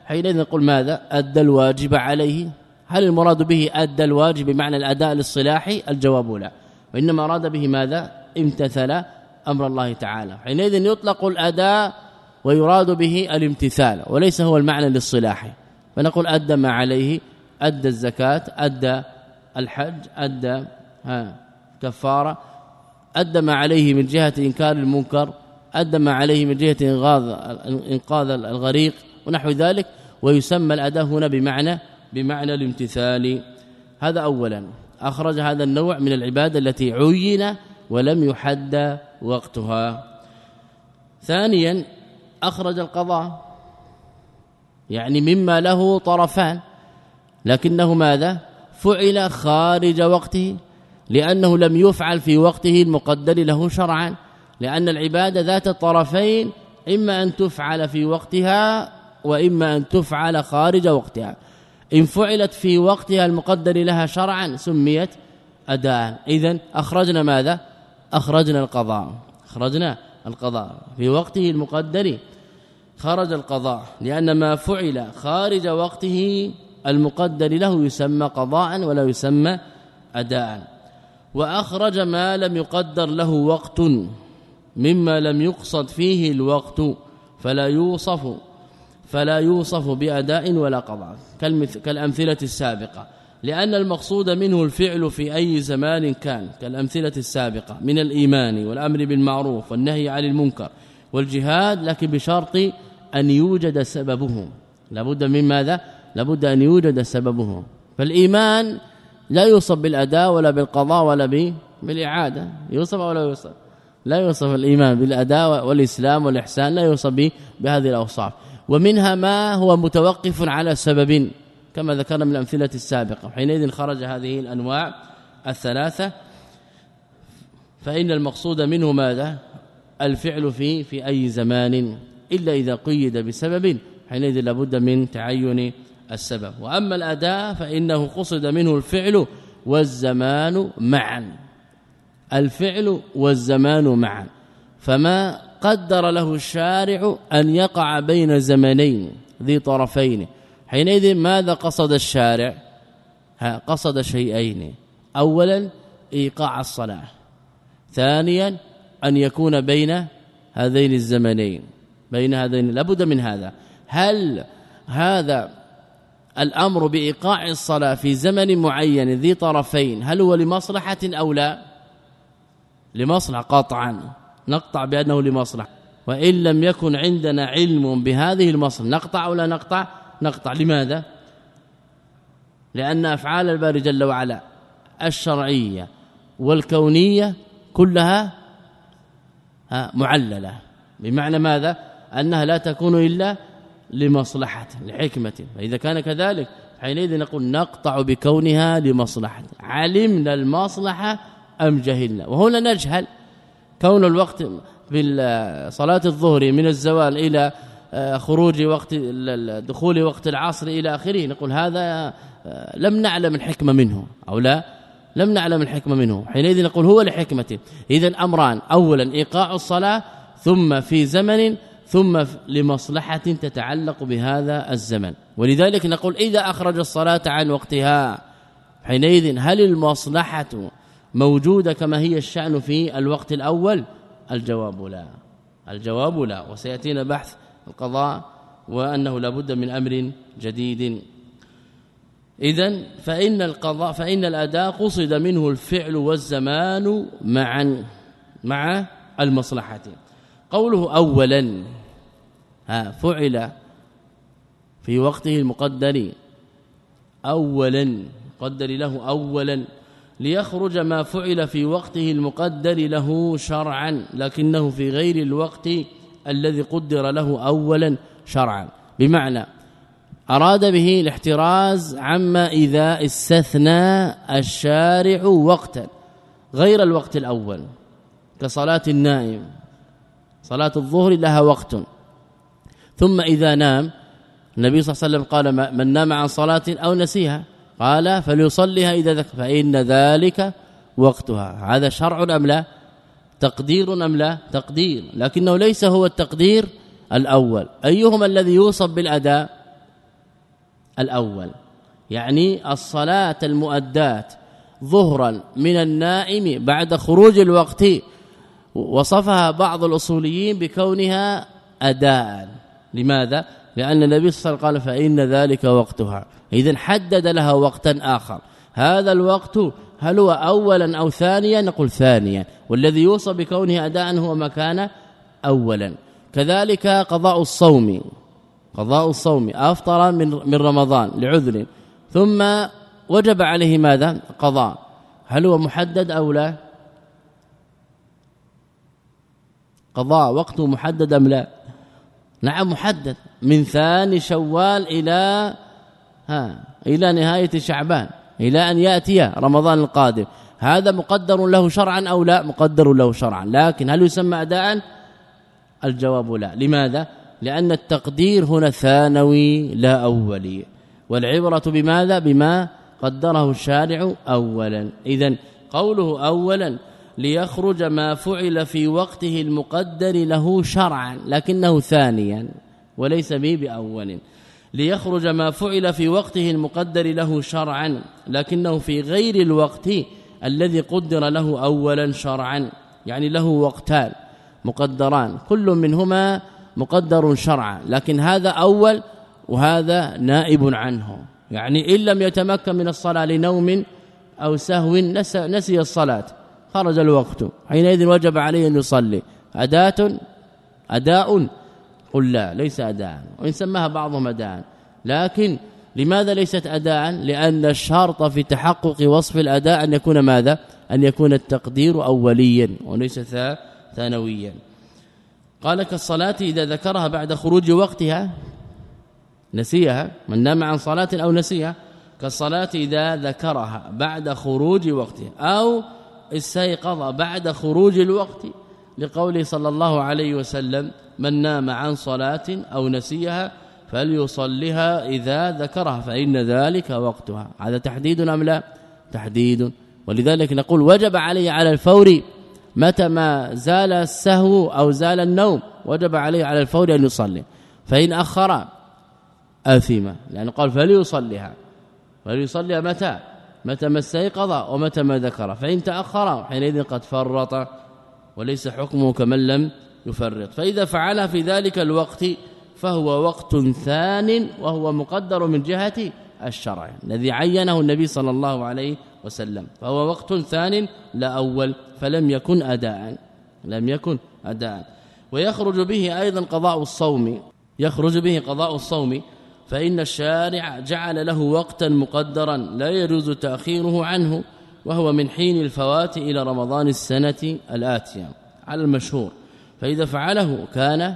حينئذ نقول ماذا؟ أدى الواجب عليه. هل المراد به أدى الواجب بمعنى الأداء للصلاح؟ الجواب لا. وإنما أراد به ماذا؟ امتثل أمر الله تعالى. حينئذ يطلق الأداء ويراد به الامتثال وليس هو المعنى للصلاح. فنقول أدى ما عليه أدى الزكاة أدى الحج أدى ها كفارة أدى ما عليه من جهة إنكار المنكر أدى ما عليه من جهة انقاذ إنقاذ الغريق ونحو ذلك ويسمى الأداء هنا بمعنى بمعنى الامتثال. هذا اولا. أخرج هذا النوع من العبادة التي عين ولم يحد وقتها. ثانيا أخرج القضاء. يعني مما له طرفان. لكنه ماذا؟ فعل خارج وقته لأنه لم يفعل في وقته المقدر له شرعا. لأن العبادة ذات الطرفين إما أن تفعل في وقتها وإما أن تفعل خارج وقتها. إن فعلت في وقتها المقدر لها شرعا سميت أداء. إذا أخرجنا ماذا؟ أخرجنا القضاء. أخرجنا القضاء. في وقته المقدر خرج القضاء. لأن ما فعل خارج وقته المقدر له يسمى قضاء ولا يسمى اداء. وأخرج ما لم يقدر له وقت مما لم يقصد فيه الوقت فلا يوصف فلا يوصف بأداء ولا قضاء كالأمثلة السابقة. لأن المقصود منه الفعل في أي زمان كان كالأمثلة السابقة من الإيمان والأمر بالمعروف والنهي عن المنكر والجهاد لكن بشرط أن يوجد سببه لابد من ماذا؟ لابد أن يوجد سببه فالإيمان لا يوصف بالأداء ولا بالقضاء ولا بالإعادة. يوصف ولا يوصف؟ لا يوصف الإيمان بالأداء والإسلام والإحسان لا يوصف به بهذه الأوصاف. ومنها ما هو متوقف على سبب كما ذكرنا من الأمثلة السابقة. حينئذ خرج هذه الأنواع الثلاثة. فإن المقصود منه ماذا؟ الفعل في في أي زمان إلا إذا قيد بسبب حينئذ لابد من تعين السبب. وأما الاداء فإنه قصد منه الفعل والزمان معا. الفعل والزمان معا. فما قدر له الشارع أن يقع بين زمنين ذي طرفين. حينئذ ماذا قصد الشارع؟ قصد شيئين. اولا إيقاع الصلاة. ثانيا أن يكون بين هذين الزمنين. بين هذين لابد من هذا. هل هذا الأمر بإيقاع الصلاة في زمن معين ذي طرفين هل هو لمصلحة أو لا؟ لمصلحة قطعا. نقطع بأنه لمصلحة. وإن لم يكن عندنا علم بهذه المصلحة نقطع أو لا نقطع؟ نقطع. لماذا؟ لأن أفعال الباري جل وعلا الشرعية والكونية كلها معللة. بمعنى ماذا؟ أنها لا تكون إلا لمصلحة لحكمة. فإذا كان كذلك حينئذ نقول نقطع بكونها لمصلحة. علمنا المصلحة أم جهلنا؟ وهنا نجهل. كون الوقت صلاة الظهر من الزوال إلى آه، خروج وقت دخول وقت العصر إلى آخره نقول هذا آه، لم نعلم الحكمة منه أو لا؟ لم نعلم الحكمة منه. حينئذ نقول هو لحكمه اذا أمران. اولا إيقاع الصلاة ثم في زمن ثم لمصلحة تتعلق بهذا الزمن. ولذلك نقول إذا أخرج الصلاة عن وقتها حينئذ هل المصلحة موجودة كما هي الشأن في الوقت الأول؟ الجواب لا. الجواب لا. وسيأتينا بحث القضاء وأنه لابد من أمر جديد. اذا فإن القضاء فإن الأداء قصد منه الفعل والزمان معا مع المصلحة. قوله اولا ها فعل في وقته المقدر اولا قدر له اولا. ليخرج ما فعل في وقته المقدر له شرعا لكنه في غير الوقت الذي قدر له اولا شرعا. بمعنى أراد به الاحتراز عما إذا استثنى الشارع وقتا غير الوقت الأول كصلاة النائم. صلاة الظهر لها وقت. ثم إذا نام النبي صلى الله عليه وسلم قال من نام عن صلاة أو نسيها. قال فليصليها إذا ذكر فإن ذلك وقتها. هذا شرع أم لا؟ تقدير أم لا؟ تقدير. لكنه ليس هو التقدير الأول. أيهما الذي يوصف بالأداء؟ الأول. يعني الصلاة المؤداة ظهرا من النائم بعد خروج الوقت وصفها بعض الأصوليين بكونها أداء. لماذا؟ لأن النبي صلى الله عليه وسلم قال فإن ذلك وقتها. إذا حدد لها وقتا آخر. هذا الوقت هل هو اولا أو ثانيا؟ نقول ثانيا. والذي يوصف بكونه اداء هو ما كان اولا. كذلك قضاء الصوم. قضاء الصوم أفطر من من رمضان لعذر. ثم وجب عليه ماذا؟ قضاء. هل هو محدد أو لا؟ قضاء وقته محدد أم لا؟ نعم محدد. من ثاني شوال إلى ها إلى نهاية شعبان إلى أن يأتي رمضان القادم. هذا مقدر له شرعا أو لا؟ مقدر له شرعا. لكن هل يسمى اداء الجواب لا. لماذا؟ لأن التقدير هنا ثانوي لا اولي والعبرة بماذا؟ بما قدره الشارع اولا. اذا قوله اولا ليخرج ما فعل في وقته المقدر له شرعا لكنه ثانيا. وليس به بأول. ليخرج ما فعل في وقته المقدر له شرعا لكنه في غير الوقت الذي قدر له اولا شرعا يعني له وقتان مقدران. كل منهما مقدر شرعا لكن هذا أول وهذا نائب عنه. يعني إن لم يتمكن من الصلاة لنوم أو سهو نسي الصلاة خرج الوقت. حينئذ وجب عليه أن يصلي. أداة أداء قل لا ليس أداء. وإن سماها بعضهم أداء. لكن لماذا ليست أداء؟ لأن الشرط في تحقق وصف الأداء أن يكون ماذا؟ أن يكون التقدير أوليا وليس ثانويا. قال كالصلاة إذا ذكرها بعد خروج وقتها نسيها؟ من نام عن صلاة أو نسيها؟ كالصلاة إذا ذكرها بعد خروج وقتها أو استيقظ بعد خروج الوقت. لقوله صلى الله عليه وسلم من نام عن صلاة أو نسيها فليصلها إذا ذكرها فإن ذلك وقتها. هذا تحديد أم لا؟ تحديد. ولذلك نقول وجب عليه على الفور متى ما زال السهو أو زال النوم وجب عليه على الفور أن يصلي. فإن أخر آثمة لأنه قال فليصليها. فليصليها متى؟ متى ما استيقظ ومتى ما ذكر. فإن تأخر حينئذ قد فرط. وليس حكمه كمن لم يفرط. فإذا فعلها في ذلك الوقت فهو وقت ثان وهو مقدر من جهة الشرع الذي عينه النبي صلى الله عليه وسلم. فهو وقت ثان لا أول فلم يكن أداء لم يكن أداء. ويخرج به أيضا قضاء الصوم يخرج به قضاء الصوم. فإن الشارع جعل له وقتا مقدرا لا يجوز تأخيره عنه. وهو من حين الفوات إلى رمضان السنة الآتية على المشهور. فإذا فعله كان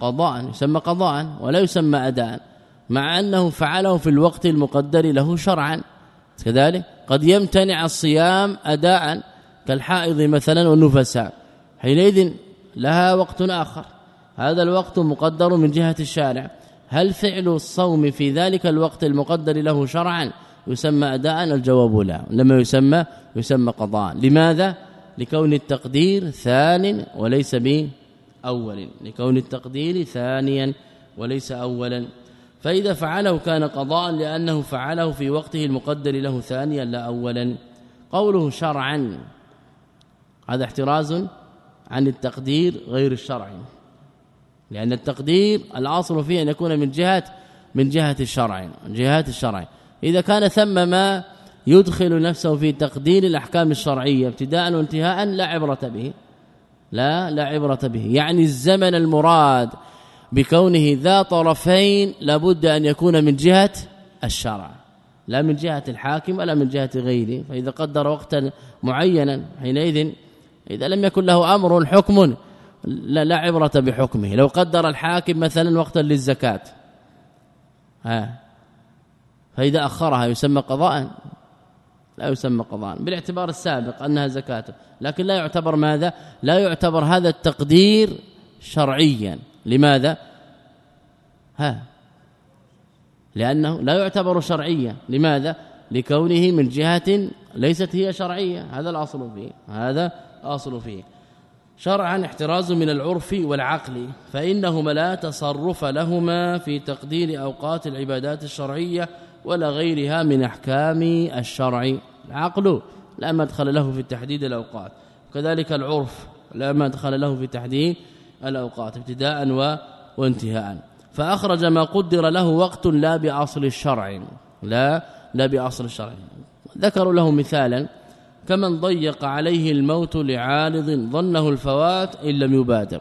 قضاء يسمى قضاء ولا يسمى أداء مع أنه فعله في الوقت المقدر له شرعا. كذلك قد يمتنع الصيام أداء كالحائض مثلا والنفساء. حينئذ لها وقت آخر. هذا الوقت مقدر من جهة الشارع. هل فعل الصوم في ذلك الوقت المقدر له شرعا؟ يسمى اداء الجواب لا. لما يسمى يسمى قضاء. لماذا؟ لكون التقدير ثان وليس باول لكون التقدير ثانيا وليس اولا. فإذا فعله كان قضاء لأنه فعله في وقته المقدر له ثانيا لا اولا. قوله شرعا هذا احتراز عن التقدير غير الشرعي لأن التقدير الأصل فيه أن يكون من جهة من جهة الشرع من جهات الشرع. إذا كان ثم ما يدخل نفسه في تقدير الأحكام الشرعية ابتداء وانتهاء لا عبرة به. لا لا عبرة به. يعني الزمن المراد بكونه ذا طرفين لابد أن يكون من جهة الشرع. لا من جهة الحاكم ولا من جهة غيره. فإذا قدر وقتا معينا حينئذ إذا لم يكن له أمر حكم لا لا عبرة بحكمه. لو قدر الحاكم مثلا وقتا للزكاة. ها؟ فإذا أخرها يسمى قضاء؟ لا يسمى قضاء بالاعتبار السابق أنها زكاة. لكن لا يعتبر ماذا؟ لا يعتبر هذا التقدير شرعيا. لماذا؟ ها لأنه لا يعتبر شرعيا. لماذا؟ لكونه من جهة ليست هي شرعية. هذا الأصل فيه هذا اصل فيه. شرعا احتراز من العرف والعقل فإنهما لا تصرف لهما في تقدير أوقات العبادات الشرعية ولا غيرها من أحكام الشرع العقل. لا مدخل له في تحديد الأوقات. كذلك العرف لا مدخل له في تحديد الأوقات ابتداء. وانتهاء. فأخرج ما قدر له وقت لا بأصل الشرع. لا لا بأصل الشرع. ذكروا له مثالا كمن ضيق عليه الموت لعارض ظنه الفوات إن لم يبادر.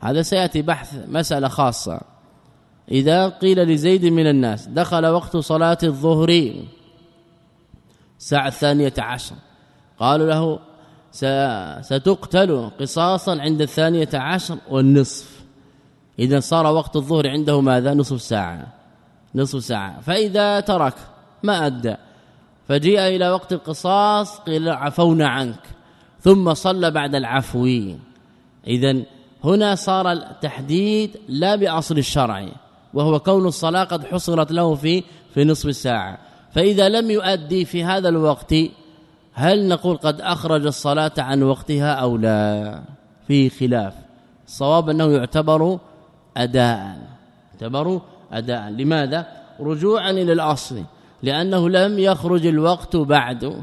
هذا سيأتي بحث مسألة خاصة. إذا قيل لزيد من الناس دخل وقت صلاة الظهر الساعة الثانية عشر قالوا له ستقتل قصاصا عند الثانية عشر والنصف. إذا صار وقت الظهر عنده ماذا؟ نصف ساعة. نصف ساعة. فإذا ترك ما أدى. فجيء إلى وقت القصاص قيل عفونا عنك. ثم صلى بعد العفو. اذا هنا صار التحديد لا بأصل الشرع وهو كون الصلاة قد حصرت له في في نصف الساعة. فإذا لم يؤدي في هذا الوقت هل نقول قد أخرج الصلاة عن وقتها أو لا؟ في خلاف. الصواب أنه يعتبر أداء. يعتبر أداء. لماذا؟ رجوعا إلى الأصل. لأنه لم يخرج الوقت بعد.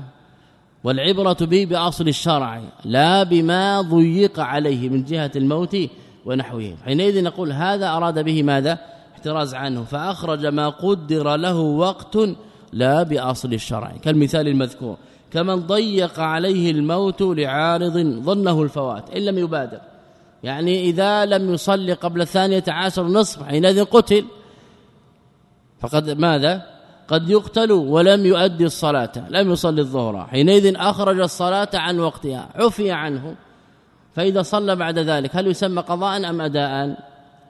والعبرة به بأصل الشرع لا بما ضيق عليه من جهة الموت ونحوه. حينئذ نقول هذا أراد به ماذا؟ احتراز عنه فأخرج ما قدر له وقت لا بأصل الشرع. كالمثال المذكور كمن ضيق عليه الموت لعارض ظنه الفوات إن لم يبادر. يعني إذا لم يصلي قبل الثانية عشر نصف حينئذ قتل. فقد ماذا؟ قد يقتل ولم يؤدي الصلاة لم يصلي الظهر. حينئذ أخرج الصلاة عن وقتها عفي عنه. فإذا صلى بعد ذلك هل يسمى قضاء أم أداء؟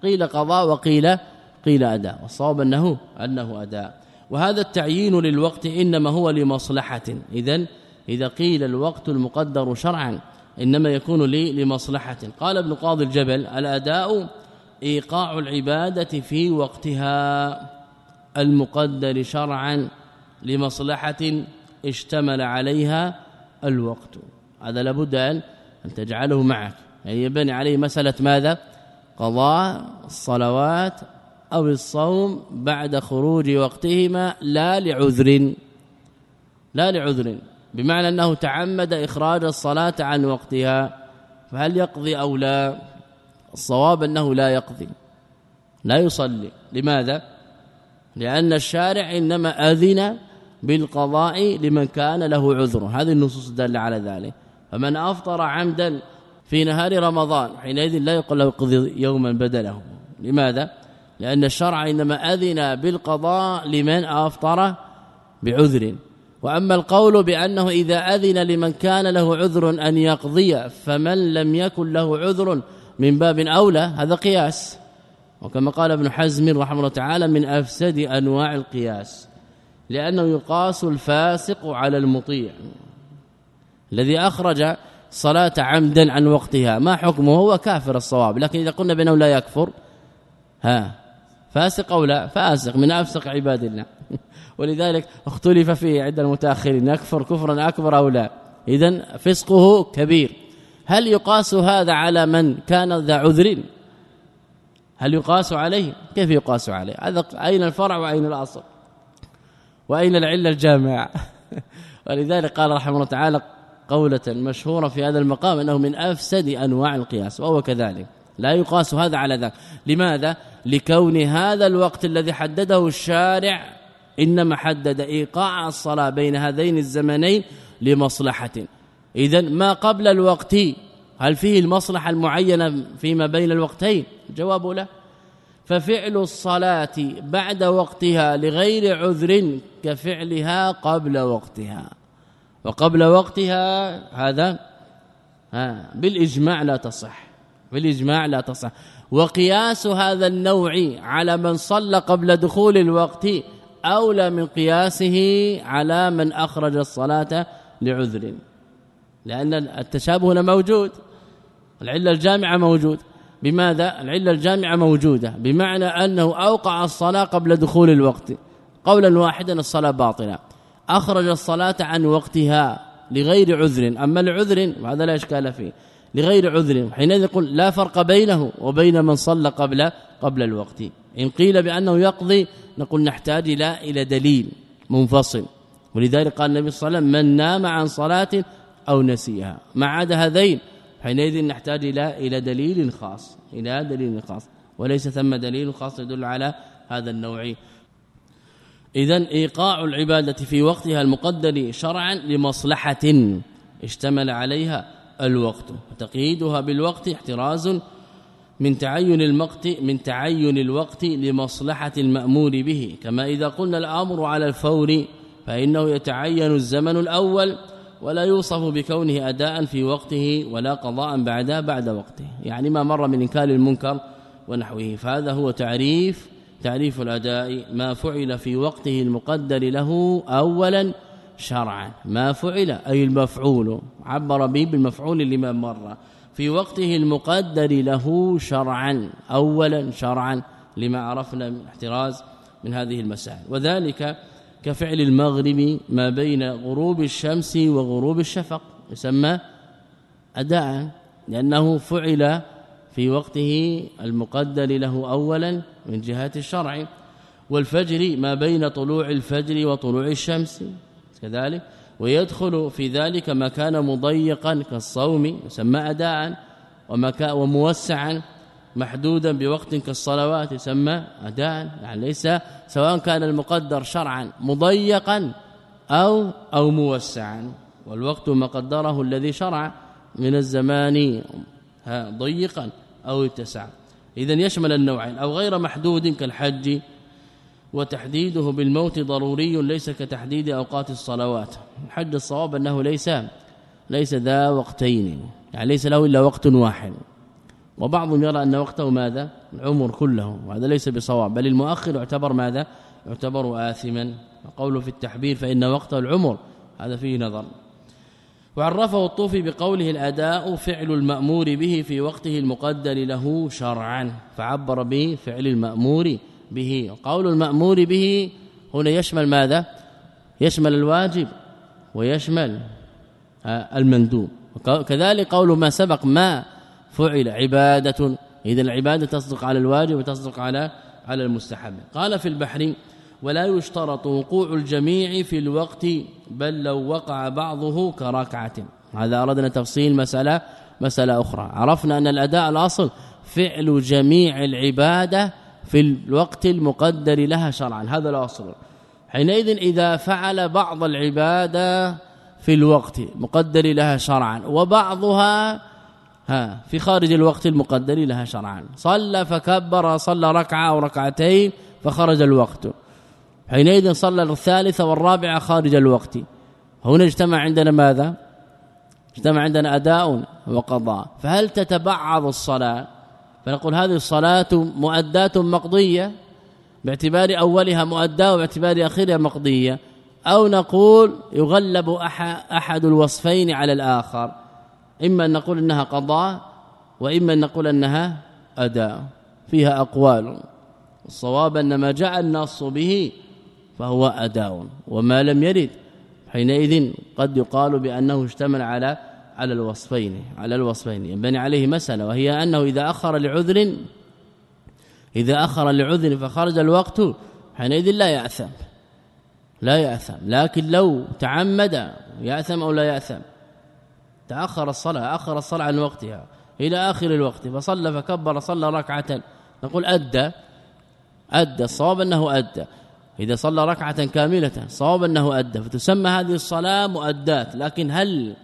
قيل قضاء وقيل قيل أداء والصواب أنه أنه أداء. وهذا التعيين للوقت إنما هو لمصلحة. إذا إذا قيل الوقت المقدر شرعا إنما يكون لي لمصلحة. قال ابن قاضي الجبل الأداء إيقاع العبادة في وقتها المقدر شرعا لمصلحة اشتمل عليها الوقت. هذا لابد أن تجعله معك. يعني يبني عليه مسألة ماذا؟ قضاء الصلوات أو الصوم بعد خروج وقتهما لا لعذر. لا لعذر. بمعنى أنه تعمد إخراج الصلاة عن وقتها فهل يقضي أو لا؟ الصواب أنه لا يقضي. لا يصلي. لماذا؟ لأن الشارع إنما أذن بالقضاء لمن كان له عذر. هذه النصوص دالة على ذلك. فمن أفطر عمدا في نهار رمضان حينئذ لا يقول له قضي يوما بدله. لماذا؟ لأن الشرع إنما أذن بالقضاء لمن أفطر بعذر. وأما القول بأنه إذا أذن لمن كان له عذر أن يقضي فمن لم يكن له عذر من باب أولى هذا قياس. وكما قال ابن حزم رحمه الله تعالى من أفسد أنواع القياس لأنه يقاس الفاسق على المطيع الذي أخرج صلاة عمدا عن وقتها. ما حكمه؟ هو كافر الصواب لكن إذا قلنا بأنه لا يكفر ها فاسق أو لا؟ فاسق من أفسق عباد الله. ولذلك اختلف فيه عند المتأخرين يكفر كفرا أكبر أو لا. اذا فسقه كبير. هل يقاس هذا على من كان ذا عذر؟ هل يقاس عليه؟ كيف يقاس عليه؟ هذا أين الفرع وأين الأصل؟ وأين العلة الجامعة؟ ولذلك قال رحمه الله تعالى قولة مشهورة في هذا المقام أنه من أفسد أنواع القياس وهو كذلك. لا يقاس هذا على ذاك. لماذا؟ لكون هذا الوقت الذي حدده الشارع إنما حدد إيقاع الصلاة بين هذين الزمنين لمصلحة. اذا ما قبل الوقت؟ هل فيه المصلحة المعينة فيما بين الوقتين؟ جواب لا. ففعل الصلاة بعد وقتها لغير عذر كفعلها قبل وقتها. وقبل وقتها هذا؟ ها بالإجماع لا تصح. بالإجماع لا تصح. وقياس هذا النوع على من صلى قبل دخول الوقت أولى من قياسه على من أخرج الصلاة لعذر. لأن التشابه هنا موجود العلة الجامعة موجود. بماذا؟ العلة الجامعة موجودة بمعنى أنه أوقع الصلاة قبل دخول الوقت. قولا واحدا الصلاة باطلة. أخرج الصلاة عن وقتها لغير عذر. أما العذر وهذا لا إشكال فيه. لغير عذر حينئذ يقول لا فرق بينه وبين من صلى قبل قبل الوقت. إن قيل بأنه يقضي نقول نحتاج إلى إلى دليل منفصل. ولذلك قال النبي صلى الله عليه وسلم من نام عن صلاة أو نسيها ما عدا هذين حينئذ نحتاج إلى إلى دليل خاص إلى دليل خاص. وليس ثم دليل خاص يدل على هذا النوع. اذا إيقاع العبادة في وقتها المقدر شرعا لمصلحة اشتمل عليها الوقت. وتقييدها بالوقت احتراز من تعين المقت من تعين الوقت لمصلحة المأمور به. كما إذا قلنا الأمر على الفور فإنه يتعين الزمن الأول ولا يوصف بكونه أداء في وقته ولا قضاء بعد بعد وقته. يعني ما مر من إنكار المنكر ونحوه. فهذا هو تعريف تعريف الأداء ما فعل في وقته المقدر له اولا شرعا. ما فعل أي المفعول. عبر به بالمفعول لما مر. في وقته المقدر له شرعا اولا شرعا لما عرفنا من احتراز من هذه المسائل. وذلك كفعل المغرب ما بين غروب الشمس وغروب الشفق. يسمى اداء لأنه فعل في وقته المقدر له اولا من جهه الشرع. والفجر ما بين طلوع الفجر وطلوع الشمس. كذلك ويدخل في ذلك ما كان مضيقا كالصوم يسمى اداء وما وموسعا محدودا بوقت كالصلوات يسمى اداء يعني ليس سواء كان المقدر شرعا مضيقا أو أو موسعا. والوقت ما قدره الذي شرع من الزمان ضيقا أو اتسع. اذا يشمل النوعين أو غير محدود كالحج وتحديده بالموت ضروري ليس كتحديد أوقات الصلوات. حج الصواب أنه ليس ليس ذا وقتين. يعني ليس له إلا وقت واحد. وبعضهم يرى أن وقته ماذا؟ العمر كله. وهذا ليس بصواب. بل المؤخر يعتبر ماذا؟ يعتبر آثما. وقوله في التحبير فإن وقته العمر. هذا فيه نظر. وعرفه الطوفي بقوله الأداء فعل المأمور به في وقته المقدر له شرعا. فعبر به فعل المأمور به. قول المأمور به هنا يشمل ماذا؟ يشمل الواجب ويشمل المندوب. كذلك قول ما سبق ما فعل عبادة. إذا العبادة تصدق على الواجب وتصدق على على المستحب. قال في البحر ولا يشترط وقوع الجميع في الوقت بل لو وقع بعضه كركعة. هذا أردنا تفصيل مسألة مسألة أخرى. عرفنا أن الأداء الأصل فعل جميع العبادة في الوقت المقدر لها شرعا. هذا الاصل حينئذ إذا فعل بعض العباده في الوقت مقدر لها شرعا وبعضها ها في خارج الوقت المقدر لها شرعا. صلى فكبر صلى ركعة أو ركعتين فخرج الوقت. حينئذ صلى الثالثه والرابعه خارج الوقت. هنا اجتمع عندنا ماذا؟ اجتمع عندنا أداء وقضاء. فهل تتبعض الصلاة؟ فنقول هذه الصلاة مؤدات مقضية باعتبار أولها مؤداة وباعتبار آخرها مقضية. أو نقول يغلب أحد الوصفين على الآخر. إما أن نقول إنها قضاء وإما أن نقول إنها أداء. فيها أقوال. الصواب أن ما جاء النص به فهو أداء وما لم يرد. حينئذ قد يقال بأنه اشتمل على على الوصفين على الوصفين ينبني عليه مسألة وهي أنه إذا أخر لعذر إذا أخر لعذر فخرج الوقت حينئذ لا يأثم لا يأثم لكن لو تعمد يأثم أو لا يأثم. تأخر الصلاة أخر الصلاة عن وقتها إلى آخر الوقت فصلى فكبر صلى ركعة. نقول أدى أدى الصواب أنه أدى. إذا صلى ركعة كاملة صواب أنه أدى فتسمى هذه الصلاة مؤدات لكن هل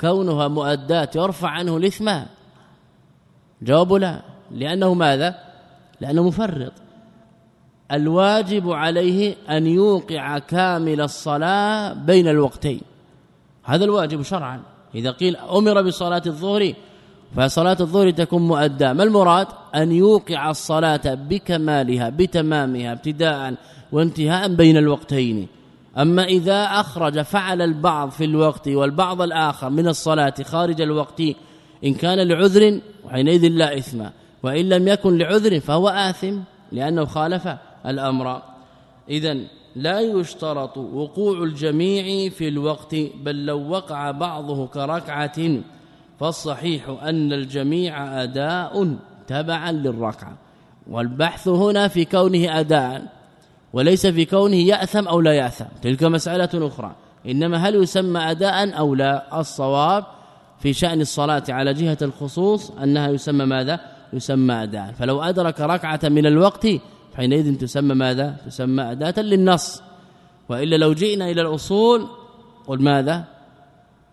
كونها مؤدات يرفع عنه الإثم. جواب لا. لأنه ماذا؟ لأنه مفرط. الواجب عليه أن يوقع كامل الصلاة بين الوقتين. هذا الواجب شرعا. إذا قيل أمر بصلاة الظهر فصلاة الظهر تكون مؤداة. ما المراد؟ أن يوقع الصلاة بكمالها بتمامها ابتداء وانتهاء بين الوقتين. أما إذا أخرج فعل البعض في الوقت والبعض الآخر من الصلاة خارج الوقت إن كان لعذر حينئذ لا إثم وإن لم يكن لعذر فهو آثم لأنه خالف الأمر. إذا لا يشترط وقوع الجميع في الوقت بل لو وقع بعضه كركعة فالصحيح أن الجميع أداء تبعا للركعة والبحث هنا في كونه أداء وليس في كونه يأثم أو لا يأثم. تلك مسألة أخرى. إنما هل يسمى أداء أو لا؟ الصواب في شأن الصلاة على جهة الخصوص أنها يسمى ماذا؟ يسمى أداء. فلو أدرك ركعة من الوقت حينئذ تسمى ماذا؟ تسمى أداة للنص. وإلا لو جئنا إلى الأصول قل ماذا؟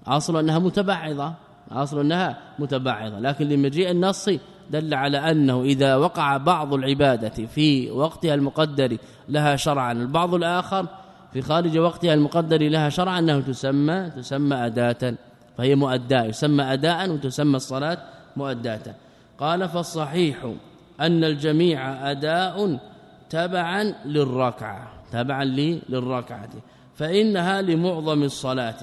أصل أنها متبعضة. أصل أنها متبعضة. لكن لمجيء النص دل على أنه إذا وقع بعض العبادة في وقتها المقدر لها شرعا. البعض الآخر في خارج وقتها المقدر لها شرعا أنه تسمى تسمى أداة. فهي مؤداة يسمى اداء وتسمى الصلاة مؤداة. قال فالصحيح أن الجميع أداء تبعا للركعة تبعا للركعة. فإنها لمعظم الصلاة.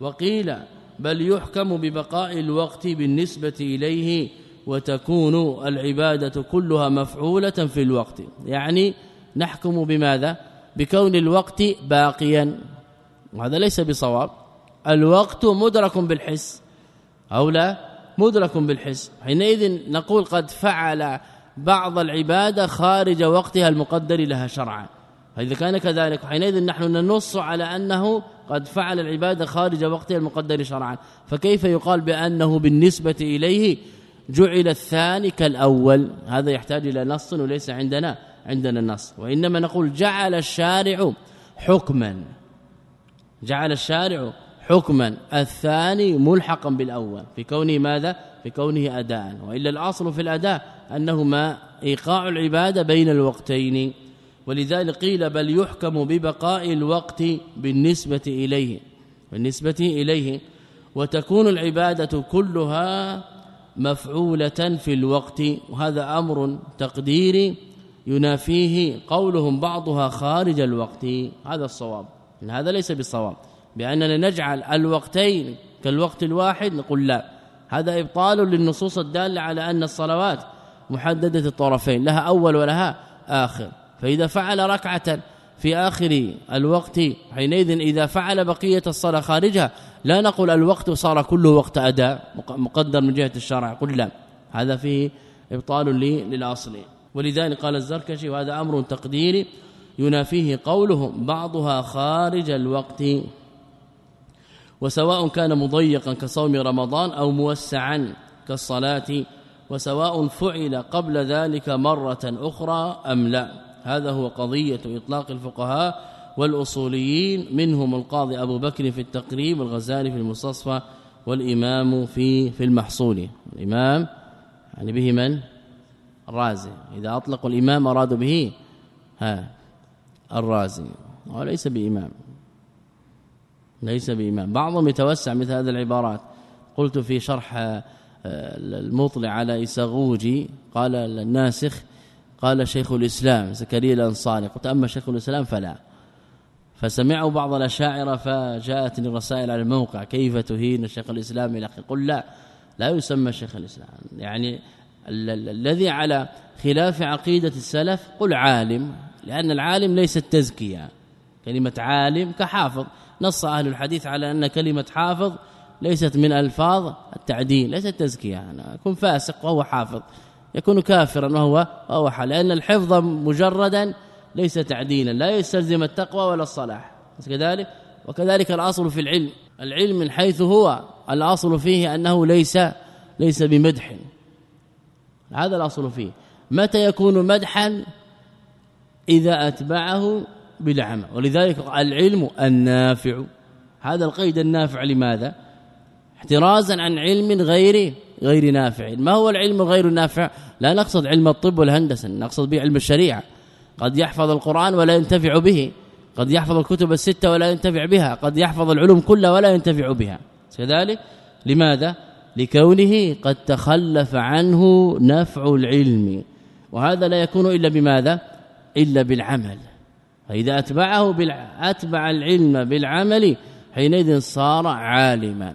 وقيل بل يحكم ببقاء الوقت بالنسبة إليه وتكون العبادة كلها مفعولة في الوقت. يعني نحكم بماذا؟ بكون الوقت باقيا. وهذا ليس بصواب. الوقت مدرك بالحس أو لا؟ مدرك بالحس. حينئذ نقول قد فعل بعض العبادة خارج وقتها المقدر لها شرعا. فإذا كان كذلك حينئذ نحن ننص على أنه قد فعل العبادة خارج وقتها المقدر شرعا. فكيف يقال بأنه بالنسبة إليه جعل الثاني كالأول. هذا يحتاج إلى نص وليس عندنا عندنا النص وإنما نقول جعل الشارع حكما. جعل الشارع حكما. الثاني ملحقا بالأول. في كونه ماذا؟ في كونه اداء. وإلا الأصل في الأداء أنهما إيقاع العبادة بين الوقتين. ولذلك قيل بل يحكم ببقاء الوقت بالنسبة إليه. بالنسبة إليه. وتكون العبادة كلها مفعولة في الوقت وهذا أمر تقديري ينافيه قولهم بعضها خارج الوقت. هذا الصواب. هذا ليس بالصواب. بأننا نجعل الوقتين كالوقت الواحد نقول لا. هذا إبطال للنصوص الدالة على أن الصلوات محددة الطرفين لها أول ولها آخر. فإذا فعل ركعة في آخر الوقت حينئذ إذا فعل بقية الصلاة خارجها لا نقول الوقت صار كله وقت أداء مقدر من جهة الشرع. قل لا هذا فيه إبطال للأصل. ولذلك قال الزركشي وهذا أمر تقديري ينافيه قوله بعضها خارج الوقت. وسواء كان مضيقا كصوم رمضان أو موسعا كالصلاة وسواء فعل قبل ذلك مرة أخرى أم لا. هذا هو قضية إطلاق الفقهاء والأصوليين منهم القاضي أبو بكر في التقريب والغزالي في المستصفى والإمام في في المحصول. الإمام يعني به من؟ الرازي. إذا أطلقوا الإمام أرادوا به؟ ها الرازي. وليس بإمام. ليس بإمام. بعضهم يتوسع مثل هذه العبارات. قلت في شرح آه، المطلع على إساغوجي قال الناسخ قال شيخ الإسلام زكريا الأنصاري. قلت أما شيخ الإسلام فلا. فسمعوا بعض الأشاعرة فجاءتني الرسائل على الموقع. كيف تهين شيخ الإسلام إلى قل لا لا يسمى شيخ الإسلام. يعني الذي على خلاف عقيدة السلف قل عالم لأن العالم ليس التزكيه كلمة عالم كحافظ. نص أهل الحديث على أن كلمة حافظ ليست من ألفاظ التعديل ليست تزكية. أنا أكون فاسق وهو حافظ. يكون كافرا وهو وهو لأن الحفظ مجردا ليس تعديلا لا يستلزم التقوى ولا الصلاح. كذلك وكذلك الأصل في العلم. العلم من حيث هو الأصل فيه أنه ليس ليس بمدح. هذا الأصل فيه. متى يكون مدحا؟ إذا أتبعه بالعمل ولذلك العلم النافع. هذا القيد النافع لماذا؟ احترازا عن علم غير غير نافع. ما هو العلم غير نافع؟ لا نقصد علم الطب والهندسة نقصد به علم الشريعة. قد يحفظ القرآن ولا ينتفع به. قد يحفظ الكتب الستة ولا ينتفع بها. قد يحفظ العلوم كلها ولا ينتفع بها. كذلك لماذا؟ لكونه قد تخلف عنه نفع العلم. وهذا لا يكون إلا بماذا؟ إلا بالعمل. فإذا أتبعه أتبع العلم بالعمل حينئذ صار عالما.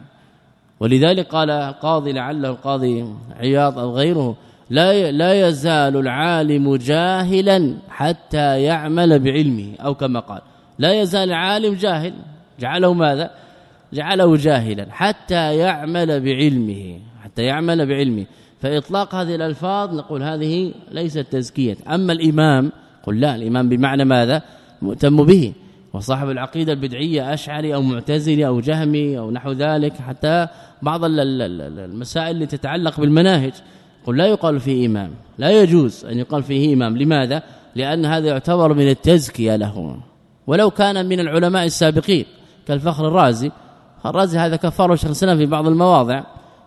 ولذلك قال قاضي لعله القاضي عياض أو غيره لا لا يزال العالم جاهلا حتى يعمل بعلمه. أو كما قال لا يزال العالم جاهل. جعله ماذا؟ جعله جاهلا حتى يعمل بعلمه. حتى يعمل بعلمه. فإطلاق هذه الألفاظ نقول هذه ليست تزكية. أما الإمام قل لا الإمام بمعنى ماذا؟ مهتم به. وصاحب العقيدة البدعية أشعري أو معتزلي أو جهمي أو نحو ذلك حتى بعض المسائل اللي تتعلق بالمناهج. قل لا يقال فيه إمام. لا يجوز أن يقال فيه إمام. لماذا؟ لأن هذا يعتبر من التزكية له ولو كان من العلماء السابقين كالفخر الرازي. الرازي هذا كفره شيخ الإسلام في بعض المواضع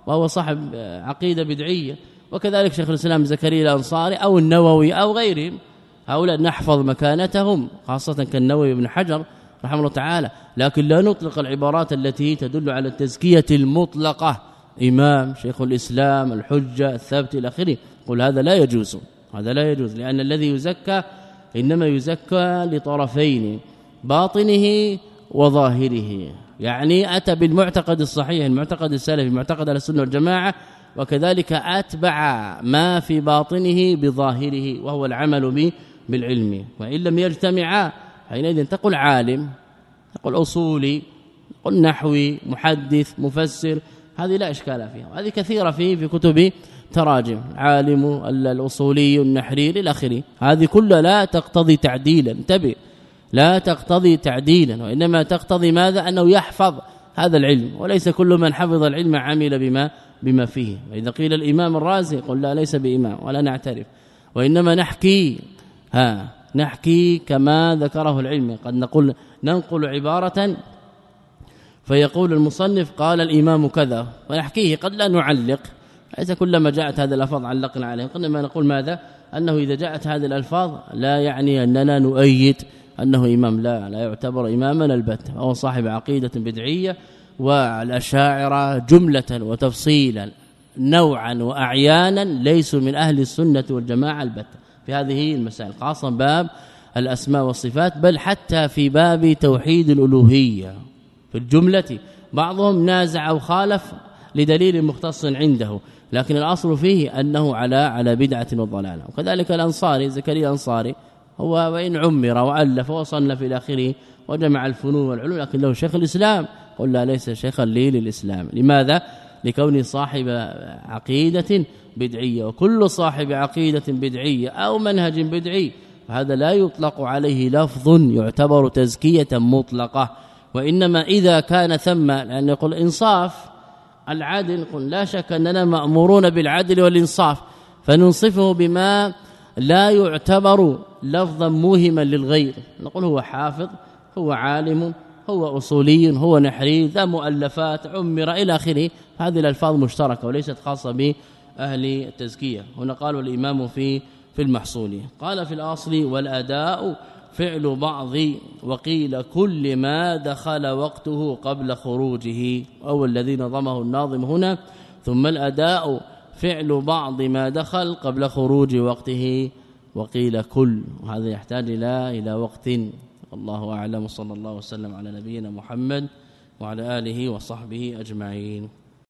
وهو صاحب عقيدة بدعية. وكذلك شيخ الإسلام زكريا الأنصاري أو النووي أو غيرهم. هؤلاء نحفظ مكانتهم خاصة كالنووي بن حجر رحمه الله تعالى. لكن لا نطلق العبارات التي تدل على التزكية المطلقة. إمام شيخ الإسلام الحجة الثابت إلى آخره. قل هذا لا يجوز هذا لا يجوز لأن الذي يزكى إنما يزكى لطرفين باطنه وظاهره. يعني أتى بالمعتقد الصحيح المعتقد السلفي معتقد السنة والجماعة وكذلك أتبع ما في باطنه بظاهره وهو العمل به بالعلم. وإن لم يجتمعا حينئذ تقول عالم تقول أصولي تقول نحوي محدث مفسر هذه لا إشكال فيها. هذه كثيرة في في كتب تراجم. عالم الأصولي النحري إلى آخره. هذه كلها لا تقتضي تعديلا. انتبه. لا تقتضي تعديلا. وإنما تقتضي ماذا؟ أنه يحفظ هذا العلم. وليس كل من حفظ العلم عمل بما بما فيه. وإذا قيل الإمام الرازي قل لا ليس بإمام. ولا نعترف. وإنما نحكي ها نحكي كما ذكره العلم. قد نقول ننقل عبارة فيقول المصنف قال الإمام كذا ونحكيه قد لا نعلق. ليس كلما جاءت هذه الألفاظ علقنا عليه قد ما نقول ماذا؟ أنه إذا جاءت هذه الألفاظ لا يعني أننا نؤيد أنه إمام لا لا يعتبر إماما البت. هو صاحب عقيدة بدعية والأشاعرة جملة وتفصيلا نوعا وأعيانا ليسوا من أهل السنة والجماعة البتة في هذه المسائل خاصة باب الأسماء والصفات بل حتى في باب توحيد الألوهية. في الجملة بعضهم نازع أو خالف لدليل مختص عنده لكن الأصل فيه أنه على على بدعة وضلالة. وكذلك الأنصاري زكريا الأنصاري هو وإن عمر وألف وصنف إلى آخره وجمع الفنون والعلوم لكن له شيخ الإسلام. قل لا ليس شيخا لي للإسلام. لماذا؟ لكونه صاحب عقيدة بدعية. وكل صاحب عقيدة بدعية أو منهج بدعي فهذا لا يطلق عليه لفظ يعتبر تزكية مطلقة. وإنما إذا كان ثم لأن يقول إنصاف العدل قل لا شك أننا مأمورون بالعدل والإنصاف فننصفه بما لا يعتبر لفظا موهما للغير. نقول هو حافظ هو عالم هو أصولي هو نحري ذا مؤلفات عمر إلى آخره. هذه الألفاظ مشتركة وليست خاصة بأهل التزكية. هنا قالوا الإمام في في المحصول. قال في الأصل والأداء فعل بعض وقيل كل ما دخل وقته قبل خروجه. أو الذي نظمه الناظم هنا. ثم الأداء فعل بعض ما دخل قبل خروج وقته. وقيل كل. وهذا يحتاج إلى إلى وقت. الله أعلم. صلى الله وسلم على نبينا محمد وعلى آله وصحبه أجمعين.